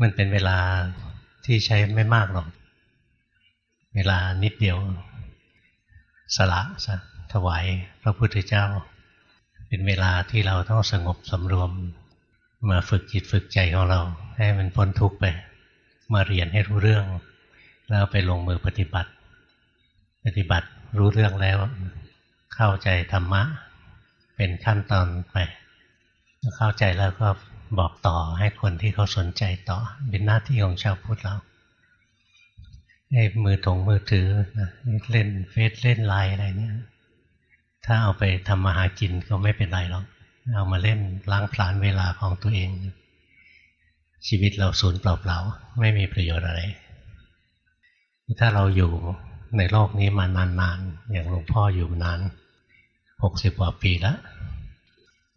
มันเป็นเวลาที่ใช้ไม่มากหรอก เวลานิดเดียว สละสถวายพระพุทธเจ้า เป็นเวลาที่เราต้องสงบสำรวม มาฝึกจิตฝึกใจของเรา ให้มันพ้นทุกข์ไป มาเรียนให้รู้เรื่อง แล้วไปลงมือปฏิบัติ ปฏิบัติรู้เรื่องแล้ว เข้าใจธรรมะ เป็นขั้นตอนไป เข้าใจแล้วก็ บอกต่อให้คนที่เขาสนใจต่อ เป็นหน้าที่ของชาวพุทธเราไอ้มือถงมือถือเล่นเฟซเล่นไลน์อะไรเนี่ย ถ้าเอาไปทำมาหากินก็ไม่เป็นไรหรอกเอามาเล่นล้างผลาญเวลาของตัวเอง ชีวิตเราสูญเปล่าๆไม่มีประโยชน์อะไร ถ้าเราอยู่ในโลกนี้มานานๆ อย่างหลวงพ่ออยู่นานหกสิบกว่าปีแล้ว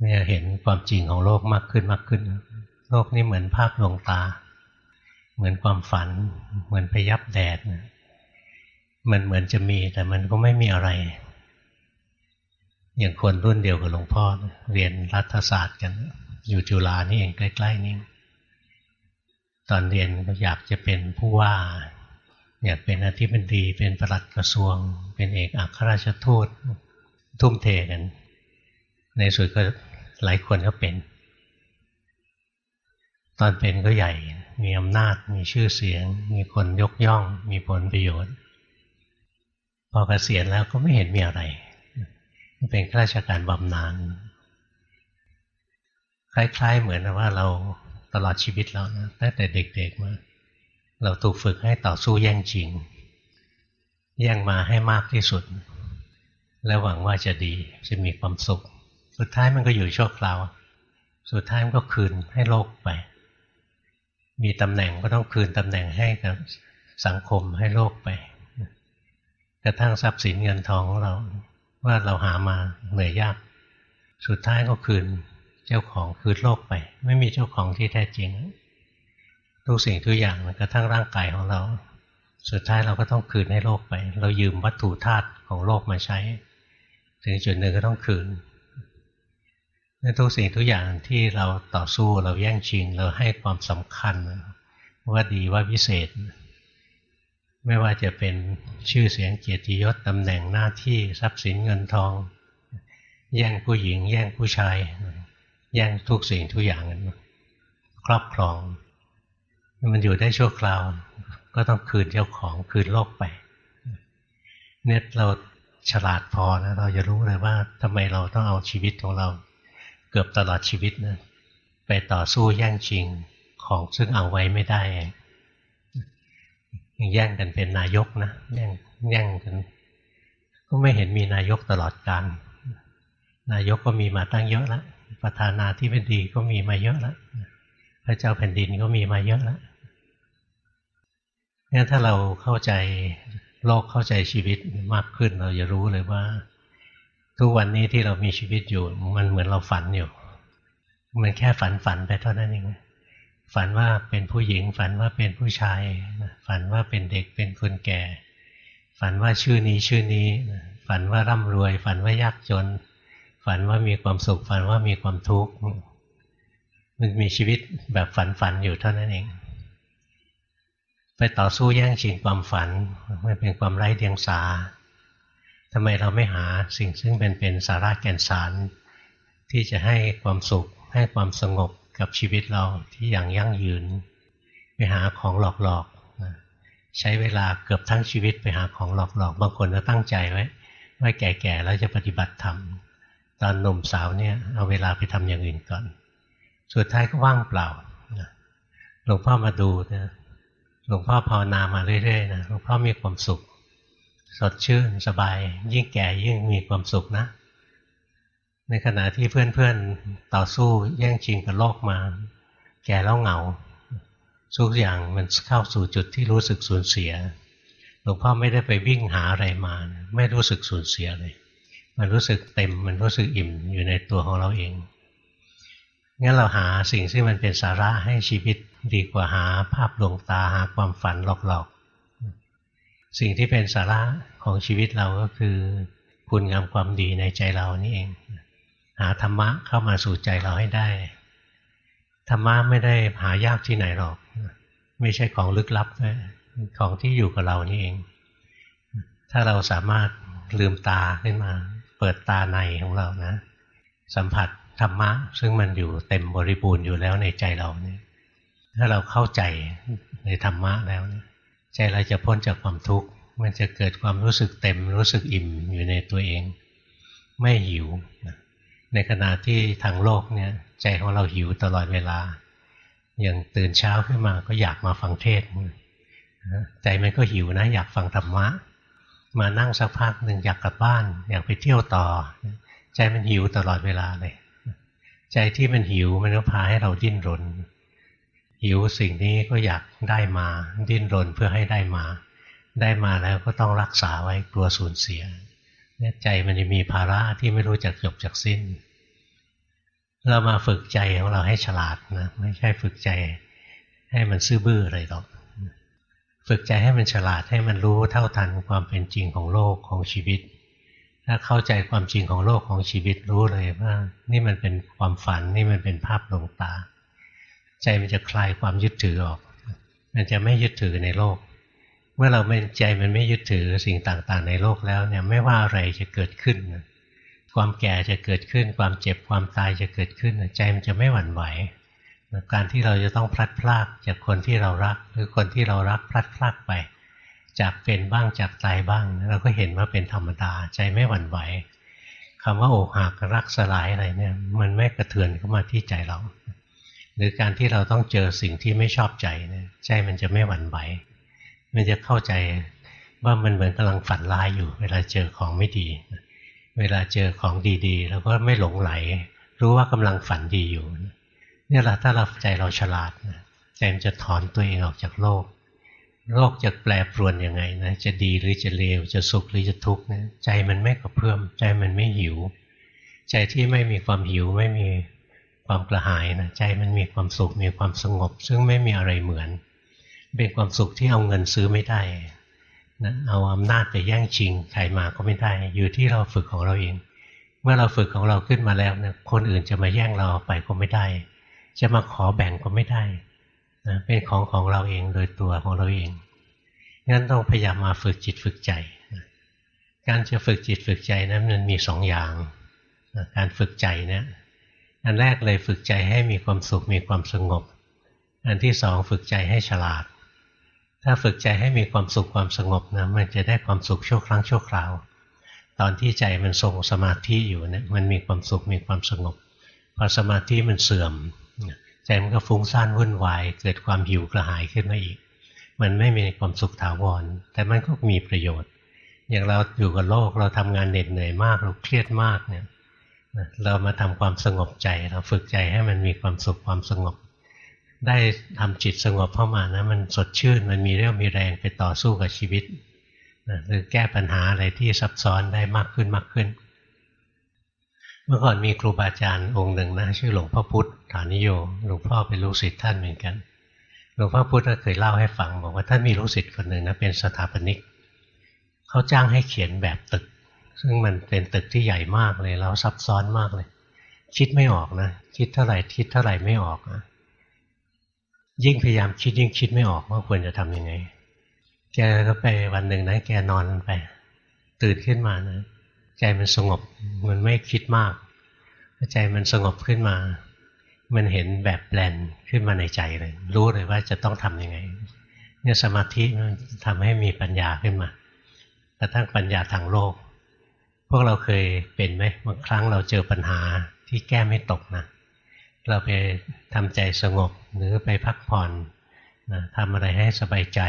เนี่ยเห็นความจริงของโลกมากขึ้นมากขึ้น โลกนี้เหมือนภาพลวงตา เหมือนความฝัน เหมือนพยับแดดมันเหมือนจะมีแต่มันก็ไม่มีอะไร อย่างคนรุ่นเดียวกับหลวงพ่อเรียนรัฐศาสตร์กัน อยู่จุฬานี่เองใกล้ ๆ นี่ตอนเรียนก็อยากจะเป็นผู้ว่า อยากเป็นอธิบดีเป็นประหลัดกระทรวง เป็นเอกอัครราชทูตทุ่มเทกัน ในสุดก็ หลายคนก็เป็น ตอนเป็นก็ใหญ่ มีอำนาจ มีชื่อเสียง มีคนยกย่อง มีผลประโยชน์ พอเกษียณแล้วก็ไม่เห็นมีอะไร เป็นข้าราชการบำนาญคล้ายๆเหมือนว่าเราตลอดชีวิตเรานะตั้งแต่เด็กๆมาเราถูกฝึกให้ต่อสู้แย่งจริง แย่งมาให้มากที่สุด แล้วหวังว่าจะดีจะมีความสุข สุดท้ายมันก็อยู่ชั่วคราว สุดท้ายมันก็คืนให้โลกไป มีตำแหน่งก็ต้องคืนตำแหน่งให้กับสังคมให้โลกไป กระทั่งทรัพย์สินเงินทองของเราว่าเราหามาเหนื่อยยาก สุดท้ายก็คืนเจ้าของคืนโลกไป ไม่มีเจ้าของที่แท้จริงทุกสิ่งทุกอย่างกระทั่งร่างกายของเรา สุดท้ายเราก็ต้องคืนให้โลกไป เรายืมวัตถุธาตุของโลกมาใช้ ถึงจุดหนึ่งก็ต้องคืน ทุกสิ่งทุกอย่างที่เราต่อสู้เราแย่งชิง เราให้ความสำคัญ ว่าดีว่าพิเศษ ไม่ว่าจะเป็นชื่อเสียงเกียรติยศตำแหน่งหน้าที่ทรัพย์สินเงินทอง แย่งผู้หญิง แย่งผู้ชาย แย่งทุกสิ่งทุกอย่างนั้นครอบครอง มันอยู่ได้ชั่วคราว ก็ต้องคืนเจ้าของคืนโลกไปเนี่ยเราฉลาดพอนะเราจะรู้เลยว่าทำไมเราต้องเอาชีวิตของเรา กือบตลอดชีวิตนะไปต่อสู้แย่งชิงของซึ่งเอาไว้ไม่ได้ยังแย่งกันเป็นนายกนะแย่งแย่งกัน ก็ไม่เห็นมีนายกตลอดกาลนายกก็มีมาตั้งเยอะแล้วประธานาธิบดีก็มีมาเยอะแล้วพระเจ้าแผ่นดินก็มีมาเยอะแล้วงั้นถ้าเราเข้าใจโลกเข้าใจชีวิตมากขึ้นเราจะรู้เลยว่า ทุกวันนี้ที่เรามีชีวิตอยู่ มันเหมือนเราฝันอยู่ มันแค่ฝันฝันไปเท่านั้นเองฝันว่าเป็นผู้หญิง ฝันว่าเป็นผู้ชาย ฝันว่าเป็นเด็กเป็นคนแก่ ฝันว่าชื่อนี้ชื่อนี้ ฝันว่าร่ำรวย ฝันว่ายากจน ฝันว่ามีความสุข ฝันว่ามีความทุกข์มันมีชีวิตแบบฝันฝันอยู่เท่านั้นเอง ไปต่อสู้แย่งชิงความฝันมันเป็นความไร้เดียงสา ทำไมเราไม่หาสิ่งซึ่งเป็นเป็นสาระแก่นสาร ที่จะให้ความสุขให้ความสงบกับชีวิตเราที่อย่างยั่งยืน ไปหาของหลอกๆใช้เวลาเกือบทั้งชีวิตไปหาของหลอกๆบางคนก็ตั้งใจไว้ว่าแก่ๆแล้วจะปฏิบัติธรรมตอนหนุ่มสาวเนี่ยเอาเวลาไปทำอย่างอื่นก่อน สุดท้ายก็ว่างเปล่าหลวงพ่อมาดูนะหลวงพ่อภาวนามาเรื่อยๆนะหลวงพ่อมีความสุข สดชื่นสบาย ยิ่งแก่ยิ่งมีความสุขนะ ในขณะที่เพื่อนๆต่อสู้แย่งชิงกับโลกมา แก่แล้วเหงาทุกอย่างมันเข้าสู่จุดที่รู้สึกสูญเสียหลวงพ่อไม่ได้ไปวิ่งหาอะไรมา ไม่รู้สึกสูญเสียเลย มันรู้สึกเต็มมันรู้สึกอิ่มอยู่ในตัวของเราเองงั้นเราหาสิ่งที่มันเป็นสาระให้ชีวิตดีกว่าหาภาพลวงตาหาความฝันหลอก สิ่งที่เป็นสาระของชีวิตเราก็คือคุณงามความดีในใจเรานี่เอง หาธรรมะเข้ามาสู่ใจเราให้ได้ ธรรมะไม่ได้หายากที่ไหนหรอก ไม่ใช่ของลึกลับนะของที่อยู่กับเรานี่เอง ถ้าเราสามารถลืมตาขึ้นมา เปิดตาในของเรานะ สัมผัสธรรมะ ซึ่งมันอยู่เต็มบริบูรณ์อยู่แล้วในใจเราเนี่ยถ้าเราเข้าใจในธรรมะแล้วเนี่ย ใจเราจะพ้นจากความทุกข์มันจะเกิดความรู้สึกเต็มรู้สึกอิ่มอยู่ในตัวเอง ไม่หิว ในขณะที่ทางโลกเนี่ยใจของเราหิวตลอดเวลา อย่างตื่นเช้าขึ้นมาก็อยากมาฟังเทศใจมันก็หิวนะ อยากฟังธรรมะ มานั่งสักพักหนึ่งอยากกลับบ้าน อยากไปเที่ยวต่อ ใจมันหิวตลอดเวลาเลย ใจที่มันหิวมันก็พาให้เราดิ้นรน หิวสิ่งนี้ก็อยากได้มาดิ้นรนเพื่อให้ได้มา ได้มาแล้วก็ต้องรักษาไว้กลัวสูญเสียใจมันจะมีภาระที่ไม่รู้จักจบจากสิ้น เรามาฝึกใจของเราให้ฉลาดนะไม่ใช่ฝึกใจให้มันซื่อบื้ออะไรหรอกฝึกใจให้มันฉลาดให้มันรู้เท่าทันความเป็นจริงของโลกของชีวิต ถ้าเข้าใจความจริงของโลกของชีวิตรู้เลยว่า นี่มันเป็นความฝันนี่มันเป็นภาพลงตา ใจมันจะคลายความยึดถือออก มันจะไม่ยึดถือในโลก เมื่อเราไม่ใจมันไม่ยึดถือสิ่งต่างๆ ในโลกแล้วเนี่ยไม่ว่าอะไรจะเกิดขึ้น ความแก่จะเกิดขึ้น ความเจ็บความตายจะเกิดขึ้น ใจมันจะไม่หวั่นไหวการที่เราจะต้องพลัดพรากจากคนที่เรารัก หรือคนที่เรารักพลัดพรากไป จากเป็นบ้างจากตายบ้าง เราก็เห็นว่าเป็นธรรมดา ใจไม่หวั่นไหวคำว่าอกหักรักสลายอะไรเนี่ย มันไม่กระเทือนเข้ามาที่ใจเรา หรือการที่เราต้องเจอสิ่งที่ไม่ชอบใจเนี่ยใจมันจะไม่หวั่นไหวมันจะเข้าใจว่ามันเหมือนกำลังฝันร้ายอยู่ เวลาเจอของไม่ดี เวลาเจอของดีๆเราก็ไม่หลงไหล รู้ว่ากำลังฝันดีอยู่เนี่ยแหละถ้าเราใจเราฉลาดใจมันจะถอนตัวเองออกจากโลก โลกจะแปรปรวนยังไงนะจะดีหรือจะเลวจะสุขหรือจะทุกข์นะใจมันไม่กระเพื่อมใจมันไม่หิว ใจที่ไม่มีความหิวไม่มี ความกระหายนะใจมันมีความสุขมีความสงบ ซึ่งไม่มีอะไรเหมือน เป็นความสุขที่เอาเงินซื้อไม่ได้นะเอาอำนาจไปแย่งชิงใครมาก็ไม่ได้ อยู่ที่เราฝึกของเราเอง เมื่อเราฝึกของเราขึ้นมาแล้วนะคนอื่นจะมาแย่งเราไปก็ไม่ได้ จะมาขอแบ่งก็ไม่ได้นะเป็นของของเราเองโดยตัวของเราเองงั้นต้องพยายามมาฝึกจิตฝึกใจ การจะฝึกจิตฝึกใจนะั้นมันมีสองอย่าง การฝึกใจเนี่ย อันแรกเลยฝึกใจให้มีความสุขมีความสงบ อันที่สองฝึกใจให้ฉลาด ถ้าฝึกใจให้มีความสุขความสงบนะมันจะได้ความสุขชั่วครั้งชั่วคราว ตอนที่ใจมันทรงสมาธิอยู่เนี่ยมันมีความสุขมีความสงบพอสมาธิมันเสื่อมใจมันก็ฟุ้งซ่านวุ่นวายเกิดความหิวกระหายขึ้นมาอีก มันไม่มีความสุขถาวร แต่มันก็มีประโยชน์ อย่างเราอยู่กับโลกเราทำงานเหน็ดเหนื่อยมากเราเครียดมากเนี่ย เรามาทำความสงบใจเราฝึกใจให้มันมีความสุขความสงบ ได้ทำจิตสงบเข้ามานะมันสดชื่นมันมีเรี่ยวมีแรงไปต่อสู้กับชีวิตนะหรือแก้ปัญหาอะไรที่ซับซ้อนได้มากขึ้นมากขึ้น เมื่อก่อนมีครูบาอาจารย์องค์หนึ่งนะชื่อหลวงพ่อพุธฐานิโยหลวงพ่อเป็นลูกศิษย์ท่านเหมือนกันหลวงพ่อพุธก็เคยเล่าให้ฟัง บอกว่าท่านมีลูกศิษย์คนหนึ่งนะเป็นสถาปนิกเขาจ้างให้เขียนแบบตึก ซึ่งมันเป็นตึกที่ใหญ่มากเลยแล้วซับซ้อนมากเลย คิดไม่ออกนะคิดเท่าไหร่คิดเท่าไหร่ไม่ออกนะยิ่งพยายามคิดยิ่งคิดไม่ออกว่าควรจะทํำยังไง แกก็ไปวันหนึ่งนะแกนอนไป ตื่นขึ้นมานะใจมันสงบมันไม่คิดมากใจมันสงบขึ้นมา มันเห็นแบบแปลนขึ้นมาในใจเลย รู้เลยว่าจะต้องทํำยังไง เนี่ยสมาธิมันทำให้มีปัญญาขึ้นมากระทั่งปัญญาทางโลก พวกเราเคยเป็นไหมบางครั้งเราเจอปัญหาที่แก้ไม่ตกนะ เราไปทำใจสงบหรือไปพักผ่อนนะทำอะไรให้สบายใจ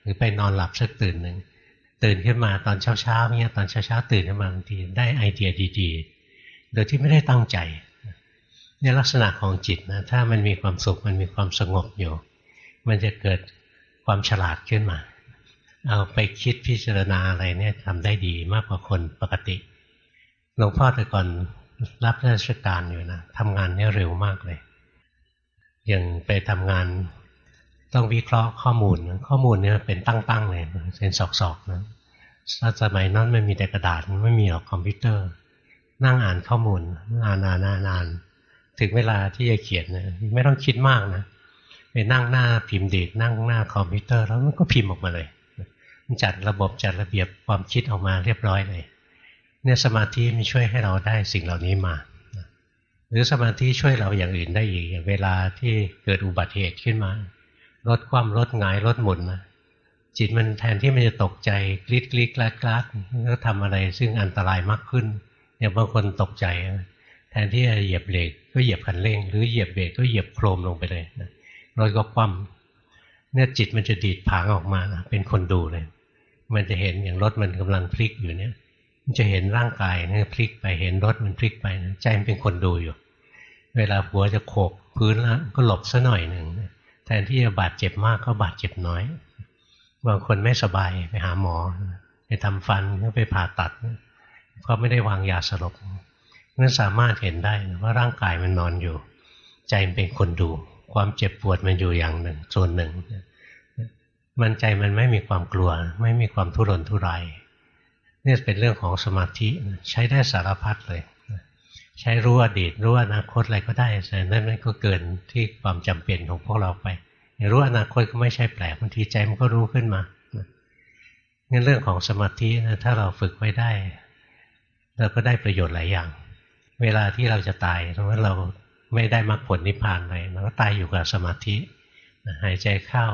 หรือไปนอนหลับสักตื่นหนึ่งตื่นขึ้นมาตอนเช้าเช้าเนี่ยตอนเช้าเช้าตื่นขึ้นมาบางทีได้ไอเดียดีๆ โดยที่ไม่ได้ตั้งใจเนี่ยลักษณะของจิตนะถ้ามันมีความสุขมันมีความสงบอยู่ มันจะเกิดความฉลาดขึ้นมา เอาไปคิดพิจารณาอะไรเนี่ยทำได้ดีมากกว่าคนปกติหลวงพ่อแต่ก่อนรับราชการอยู่นะทำงานเนี่ยเร็วมากเลยอย่างไปทำงานต้องวิเคราะห์ข้อมูล ข้อมูลเนี่ยเป็นตั้งๆเลยเป็นสอกๆนะสมัยนั้นมันมีแต่กระดาษไม่มีหรอกคอมพิวเตอร์ นั่งอ่านข้อมูลอ่านอ่านอ่านถึงเวลาที่จะเขียนนะไม่ต้องคิดมากนะไปนั่งหน้าพิมพ์ดีดนั่งหน้าคอมพิวเตอร์แล้วมันก็พิมพ์ออกมาเลย จัดระบบจัดระเบียบความคิดออกมาเรียบร้อยเลยเนี่ยสมาธิมันช่วยให้เราได้สิ่งเหล่านี้มา หรือสมาธิช่วยเราอย่างอื่นได้อีกอย่างเวลาที่เกิดอุบัติเหตุขึ้นมารถคว่ำรถหงายรถหมุนนะจิตมันแทนที่มันจะตกใจกรีดกรีดกลาดกลาดก็ทำอะไรซึ่งอันตรายมากขึ้นอย่างบางคนตกใจ แทนที่จะเหยียบเบรกก็เหยียบคันเร่ง หรือเหยียบเบรกก็เหยียบโครมลงไปเลยรถก็คว่ำ เนี่ยจิตมันจะดีดผางออกมานะเป็นคนดูเลย มันจะเห็นอย่างรถมันกำลังพลิกอยู่เนี่ย มันจะเห็นร่างกายเนี่ยพลิกไปเห็นรถมันพลิกไปใจมันเป็นคนดูอยู่ เวลาหัวจะโขกพื้นแล้วก็หลบซะหน่อยหนึ่งแทนที่จะบาดเจ็บมากก็บาดเจ็บน้อยบางคนไม่สบายไปหาหมอ ไปทำฟันก็ไปผ่าตัดเพราไม่ได้วางยาสลบนั่นสามารถเห็นได้ว่าร่างกายมันนอนอยู่ ใจมันเป็นคนดู ความเจ็บปวดมันอยู่อย่างหนึ่ง ส่วนหนึ่ง มันใจมันไม่มีความกลัว ไม่มีความทุรนทุรายนี่เป็นเรื่องของสมาธิใช้ได้สารพัดเลย ใช้รู้อดีตรู้อนาคตอะไรก็ได้แต่นั่นก็เกินที่ความจำเป็นของพวกเราไปรู้อนาคตก็ไม่ใช่แปลกบางทีใจมันก็รู้ขึ้นมางั้นเรื่องของสมาธินะถ้าเราฝึกไว้ได้ เราก็ได้ประโยชน์หลายอย่าง เวลาที่เราจะตายเพราะว่าเรา ไม่ได้มรรคผลนิพพานเลยเราก็ตายอยู่กับสมาธิหายใจเข้า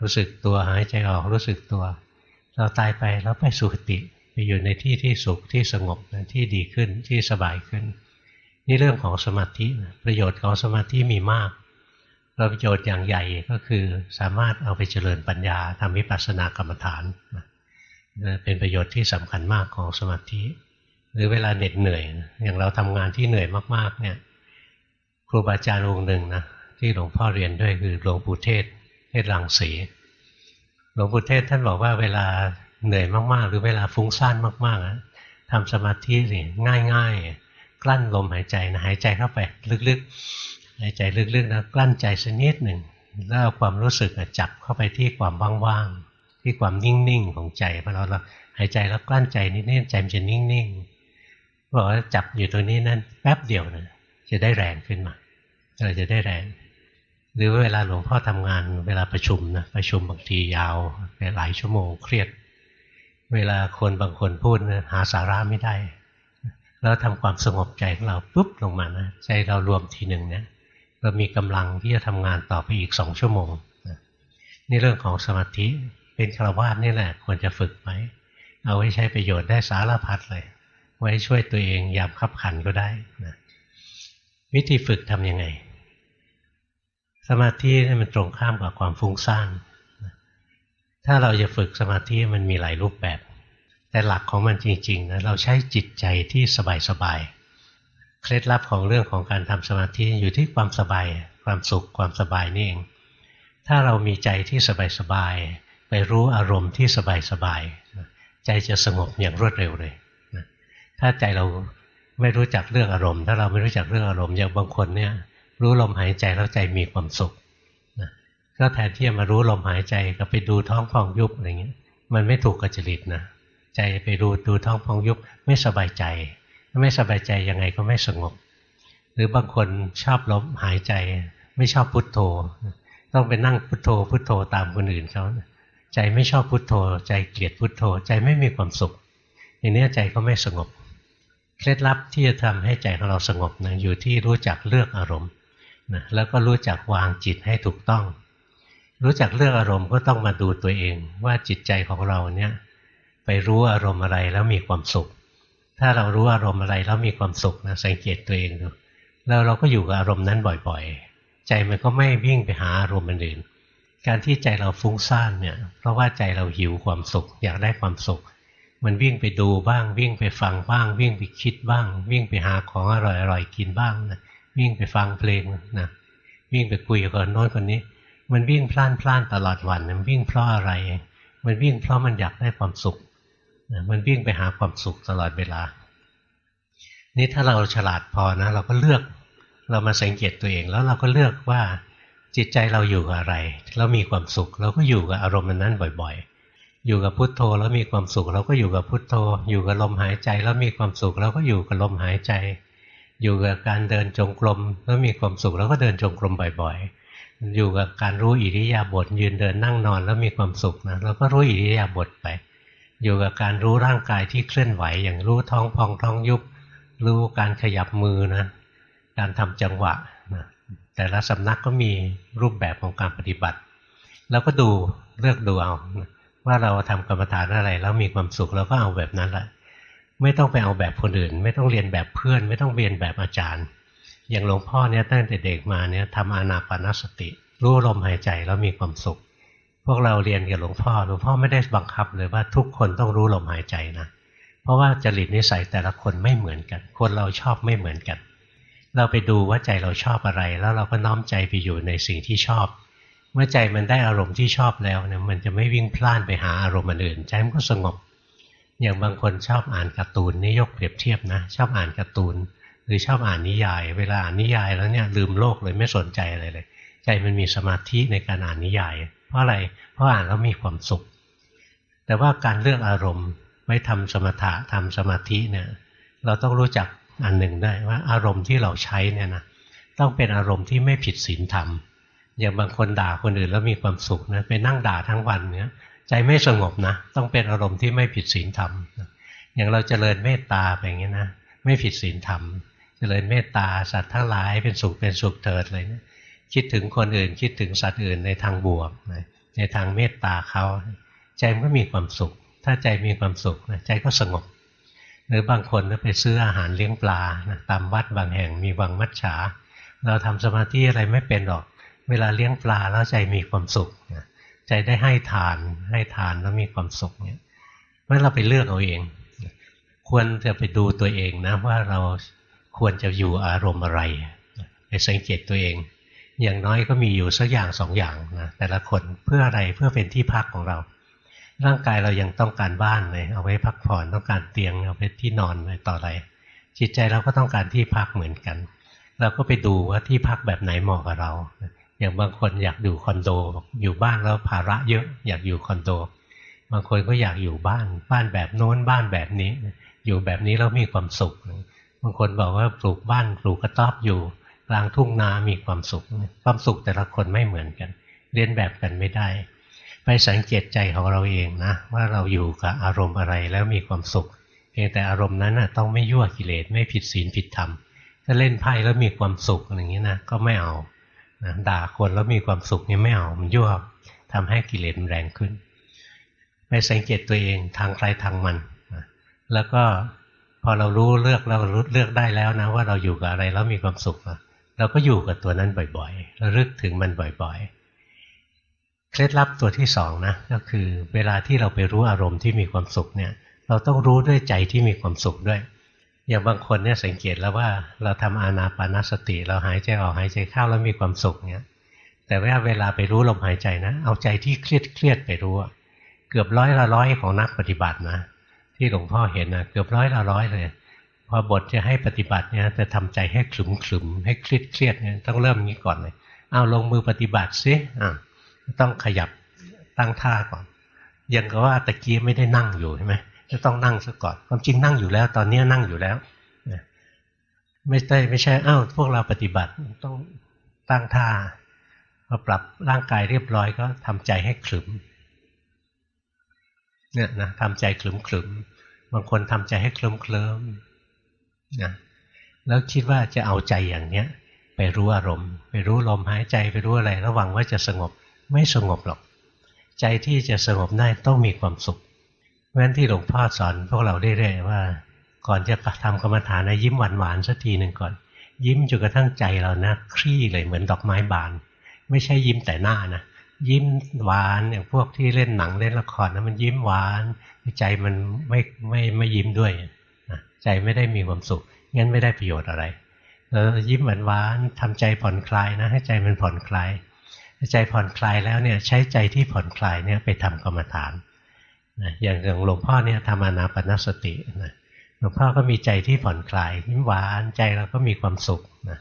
รู้สึกตัวหายใจออกรู้สึกตัว เราตายไปแล้วไปสุคติไปอยู่ในที่ที่สุขที่สงบที่ดีขึ้นที่สบายขึ้น นี่เรื่องของสมาธิประโยชน์ของสมาธิมีมากประโยชน์อย่างใหญ่ก็คือสามารถเอาไปเจริญปัญญาทำวิปัสสนากรรมฐานเป็นประโยชน์ที่สำคัญมากของสมาธิ หรือเวลาเหน็ดเหนื่อย อย่างเราทำงานที่เหนื่อยมากๆเนี่ย ครูบาอาจารย์องค์หนึ่งนะที่หลวงพ่อเรียนด้วยคือหลวงปู่เทศเทศรังสีหลวงปู่เทศท่านบอกว่าเวลาเหนื่อยมากๆ หรือเวลาฟุ้งซ่านมากๆทำสมาธิสิง่าย ๆ กลั้นลมหายใจนะหายใจเข้าไปลึกๆ หายใจลึกๆนะกลั้นใจสักนิดหนึ่งแล้วเอาความรู้สึกจับเข้าไปที่ความว่างๆที่ความนิ่งๆของใจพอเราเราหายใจแล้วกลั้นใจนิดๆใจมันจะนิ่งๆบอกว่าจับอยู่ตรงนี้นั่นแป๊บเดียวนะ จะได้แรงขึ้นมาเราจะได้แรง หรือเวลาหลวงพ่อทำงาน เวลาประชุมนะประชุมบางทียาวหลายชั่วโมงเครียด เวลาคนบางคนพูดนะหาสาระไม่ได้แล้วทำความสงบใจของเราปุ๊บลงมานะใจเรารวมทีหนึ่งเนี่ยเรามีกำลังที่จะทำงานต่อไปอีกสองชั่วโมงนี่เรื่องของสมาธิเป็นคารวาสนี่แหละควรจะฝึกไว้เอาไว้ใช้ประโยชน์ได้สารพัดเลย ไว้ช่วยตัวเองยามขับขันก็ได้นะ วิธีฝึกทำยังไง สมาธินี่มันตรงข้ามกับความฟุ้งซ่านถ้าเราจะฝึกสมาธิมันมีหลายรูปแบบ แต่หลักของมันจริงๆนะเราใช้จิตใจที่สบายๆเคล็ดลับของเรื่องของการทำสมาธิอยู่ที่ความสบาย ความสุขความสบายนี่เอง ถ้าเรามีใจที่สบายสบายไปรู้อารมณ์ที่สบายสบายใจจะสงบอย่างรวดเร็วเลยถ้าใจเรา ไม่รู้จักเรื่องอารมณ์ ถ้าเราไม่รู้จักเรื่องอารมณ์อย่างบางคนเนี่ย รู้ลมหายใจแล้วใจมีความสุขก็แทนที่จะมารู้ลมหายใจก็ไปดูท้องพองยุบอะไรเงี้ย มันไม่ถูกกัจริตนะใจไปดูดูท้องพองยุบไม่สบายใจไม่สบายใจยังไงก็ไม่สงบ หรือบางคนชอบลมหายใจ ไม่ชอบพุทโธ ต้องไปนั่งพุทโธ พุทโธตามคนอื่นเขาใจไม่ชอบพุทโธ ใจเกลียดพุทโธ ใจไม่มีความสุขอย่างนี้ใจก็ไม่สงบ เคล็ดลับที่จะทำให้ใจของเราสงบนะอยู่ที่รู้จักเลือกอารมณ์นะแล้วก็รู้จักวางจิตให้ถูกต้อง รู้จักเลือกอารมณ์ก็ต้องมาดูตัวเอง ว่าจิตใจของเราเนี่ยไปรู้อารมณ์อะไรแล้วมีความสุข ถ้าเรารู้อารมณ์อะไรแล้วมีความสุขนะสังเกตตัวเองดูแล้วเราก็อยู่กับอารมณ์นั้นบ่อยๆ ใจมันก็ไม่วิ่งไปหาอารมณ์อื่น การที่ใจเราฟุ้งซ่านเนี่ยเพราะว่าใจเราหิวความสุข อยากได้ความสุข มันวิ่งไปดูบ้าง วิ่งไปฟังบ้าง วิ่งไปคิดบ้าง วิ่งไปหาของอร่อยๆกินบ้างนะวิ่งไปฟังเพลงนะวิ่งไปคุยกับคนโน้นคนนี้ มันวิ่งพล่านพล่านตลอดวันมันวิ่งเพราะอะไร มันวิ่งเพราะมันอยากได้ความสุขมันวิ่งไปหาความสุขตลอดเวลา นี่ถ้าเราฉลาดพอนะ เราก็เลือกเรามาสังเกตตัวเองแล้วเราก็เลือกว่าจิตใจเราอยู่กับอะไรแล้วมีความสุข เราก็อยู่กับอารมณ์นั้นบ่อยๆ อยู่กับพุทโธแล้วมีความสุขเราก็อยู่กับพุทโธ อยู่กับลมหายใจแล้วมีความสุขเราก็อยู่กับลมหายใจ อยู่กับการเดินจงกรมแล้วมีความสุขแล้วก็เดินจงกรมบ่อยๆ อยู่กับการรู้อิริยาบถยืนเดินนั่งนอนแล้วมีความสุขนะเราก็รู้อิริยาบถไป อยู่กับการรู้ร่างกายที่เคลื่อนไหวอย่างรู้ท้องพองท้องยุบรู้การขยับมือนะการทำจังหวะนะแต่ละสำนักก็มีรูปแบบของการปฏิบัติเราก็ดูเลือกดูเอา ว่าเราทำกรรมฐานอะไรแล้วมีความสุขเราก็เอาแบบนั้นแหละไม่ต้องไปเอาแบบคนอื่น ไม่ต้องเรียนแบบเพื่อน ไม่ต้องเรียนแบบอาจารย์ อย่างหลวงพ่อเนี่ยตั้งแต่เด็กมาเนี่ยทำอานาปานสติ รู้ลมหายใจแล้วมีความสุข พวกเราเรียนกับหลวงพ่อหลวงพ่อไม่ได้บังคับเลยว่าทุกคนต้องรู้ลมหายใจนะเพราะว่าจริตนิสัยแต่ละคนไม่เหมือนกัน คนเราชอบไม่เหมือนกัน เราไปดูว่าใจเราชอบอะไร แล้วเราก็น้อมใจไปอยู่ในสิ่งที่ชอบ เมื่อใจมันได้อารมณ์ที่ชอบแล้วเนี่ยมันจะไม่วิ่งพล่านไปหาอารมณ์อื่นใจมันก็สงบ อย่างบางคนชอบอ่านการ์ตูนนี่ยกเปรียบเทียบนะ ชอบอ่านการ์ตูน หรือชอบอ่านนิยาย เวลาอ่านนิยายแล้วเนี่ยลืมโลกเลยไม่สนใจอะไรเลย ใจมันมีสมาธิในการอ่านนิยาย เพราะอะไรเพราะอ่านแล้วมีความสุข แต่ว่าการเลือกอารมณ์ไม่ทำสมถะทำสมาธิเนี่ยเราต้องรู้จักอันหนึ่งได้ว่าอารมณ์ที่เราใช้เนี่ยนะต้องเป็นอารมณ์ที่ไม่ผิดศีลธรรม อย่างบางคนด่าคนอื่นแล้วมีความสุขนะไปนั่งด่าทั้งวันเนี่ยใจไม่สงบนะ ต้องเป็นอารมณ์ที่ไม่ผิดศีลธรรม อย่างเราเจริญเมตตาไปอย่างนี้นะ ไม่ผิดศีลธรรมเจริญเมตตาสัตว์ทั้งหลายเป็นสุขเป็นสุขเถิดเลยนะคิดถึงคนอื่นคิดถึงสัตว์อื่นในทางบวกในทางเมตตาเขาใจมันก็มีความสุข ถ้าใจมีความสุขใจก็สงบ หรือบางคนไปซื้ออาหารเลี้ยงปลานะตามวัดบางแห่งมีวังมัจฉา เราทำสมาธิอะไรไม่เป็นหรอก เวลาเลี้ยงปลาแล้วใจมีความสุขใจได้ให้ทานให้ทานแล้วมีความสุขเนี่ยเมื่อเราไปเลือกเอาเอง ควรจะไปดูตัวเองนะว่าเราควรจะอยู่อารมณ์อะไรไปสังเกตตัวเอง อย่างน้อยก็มีอยู่สักอย่างสองอย่างนะแต่ละคนเพื่ออะไรเพื่อเป็นที่พักของเรา ร่างกายเรายังต้องการบ้านเลยเอาไว้พักผ่อนต้องการเตียงเอาไว้ที่นอนอะไรต่ออะไร จิตใจเราก็ต้องการที่พักเหมือนกัน เราก็ไปดูว่าที่พักแบบไหนเหมาะกับเรา อย่างบางคนอยากอยู่คอนโด อยู่บ้านแล้วภาระเยอะอยากอยู่คอนโด บางคนก็อยากอยู่บ้าน บ้านแบบโน้นบ้านแบบนี้ อยู่แบบนี้แล้วมีความสุข บางคนบอกว่าปลูกบ้านปลูกกระต๊อบอยู่กลางทุ่งนามีความสุข ความสุขแต่ละคนไม่เหมือนกัน เรียนแบบกันไม่ได้ ไปสังเกตใจของเราเองนะ ว่าเราอยู่กับอารมณ์อะไรแล้วมีความสุขเพียงแต่อารมณ์นั้นนะต้องไม่ยั่วกิเลสไม่ผิดศีลผิดธรรมถ้าเล่นไพ่แล้วมีความสุขอย่างนี้นะก็ไม่เอา นะด่าคนแล้วมีความสุขนี่ไม่เอามันยั่วทำให้กิเลสมันแรงขึ้นไปสังเกตตัวเองทางใครทางมันนะแล้วก็พอเรารู้เลือกเราเลือกได้แล้วนะว่าเราอยู่กับอะไรแล้วมีความสุขนะเราก็อยู่กับตัวนั้นบ่อยๆระลึกถึงมันบ่อยๆ เคล็ดลับตัวที่สองนะก็คือเวลาที่เราไปรู้อารมณ์ที่มีความสุขเนี่ย เราต้องรู้ด้วยใจที่มีความสุขด้วย อย่างบางคนเนี่ยสังเกตแล้วว่าเราทำอานาปานสติ เราหายใจออกหายใจเข้าแล้วมีความสุขเนี่ยแต่ว่าเวลาไปรู้ลมหายใจนะ เอาใจที่เครียดเครียดไปรู้เกือบร้อยละร้อยของนักปฏิบัตินะที่หลวงพ่อเห็นนะเกือบร้อยละร้อยเลยพอบทจะให้ปฏิบัติเนี่ยจะทำใจให้ขลุ่มขลุ่มให้เครียดเครียดเนี่ยต้องเริ่มนี้ก่อนเลยเอาลงมือปฏิบัติซิอ่าต้องขยับตั้งท่าก่อนยังก็ว่าตะกี้ไม่ได้นั่งอยู่ใช่ไหม จะต้องนั่งซะก่อน ความจริงนั่งอยู่แล้ว ตอนนี้นั่งอยู่แล้วไม่ใช่ไม่ใช่อ้าวพวกเราปฏิบัติต้องตั้งท่าพอปรับร่างกายเรียบร้อยก็ทำใจให้ขลึมเนี่ยนะทำใจขลึมขลึมบางคนทำใจให้เคลิ้มเคลิ้มนะแล้วคิดว่าจะเอาใจอย่างเนี้ย ไปรู้อารมณ์ ไปรู้ลมหายใจไปรู้อะไร ระวังว่าจะสงบไม่สงบหรอก ใจที่จะสงบได้ต้องมีความสุข เพราะฉะนั้นที่หลวงพ่อสอนพวกเราเรื่อยๆว่า ก่อนจะทำกรรมฐานนะยิ้มหวานๆสักทีหนึ่งก่อน ยิ้มจนกระทั่งใจเรานะคลี่เลยเหมือนดอกไม้บาน ไม่ใช่ยิ้มแต่หน้านะยิ้มหวานอย่างพวกที่เล่นหนังเล่นละครนะมันยิ้มหวานใจมันไม่ไม่ไม่ยิ้มด้วยใจไม่ได้มีความสุขงั้นไม่ได้ประโยชน์อะไรเออยิ้มหวานหวานทำใจผ่อนคลายนะให้ใจมันผ่อนคลายใจผ่อนคลายแล้วเนี่ยใช้ใจที่ผ่อนคลายเนี่ยไปทำกรรมฐาน นะอย่างหลวงพ่อเนี่ยทำอนาปนสตินะหลวงพ่อก็มีใจที่ผ่อนคลายยิ้มหวานใจเราก็มีความสุขนะ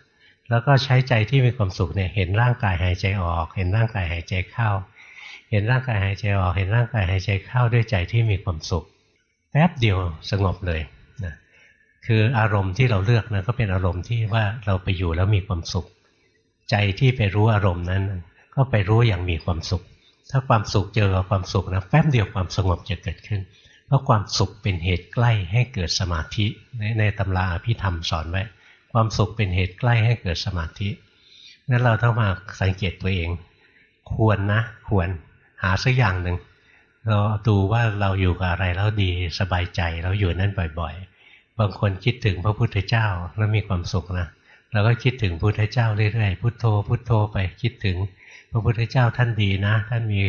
แล้วก็ใช้ใจที่มีความสุขเนี่ยเห็นร่างกายหายใจออก เห็นร่างกายหายใจเข้า เห็นร่างกายหายใจออก เห็นร่างกายหายใจเข้าด้วยใจที่มีความสุขแป๊บเดียวสงบเลยนะคืออารมณ์ที่เราเลือกนะก็เป็นอารมณ์ที่ว่าเราไปอยู่แล้วมีความสุข ใจที่ไปรู้อารมณ์นั้น ก็ไปรู้อย่างมีความสุข ถ้าความสุขเจอกับความสุขนะแป๊บเดียวความสงบจะเกิดขึ้น เพราะความสุขเป็นเหตุใกล้ให้เกิดสมาธิในในตำราพิธรรมสอนไว้ ความสุขเป็นเหตุใกล้ให้เกิดสมาธินั้นเราต้องมาสังเกตตัวเอง ควรนะ ควรหาสักอย่างหนึ่งเราดูว่าเราอยู่กับอะไรแล้วดีสบายใจเราอยู่นั่นบ่อยๆ บางคนคิดถึงพระพุทธเจ้าแล้วมีความสุขนะเราก็คิดถึงพุทธเจ้าเรื่อยๆพุทโธพุทโธไปคิดถึง พระพุทธเจ้าท่านดีนะ ท่านมี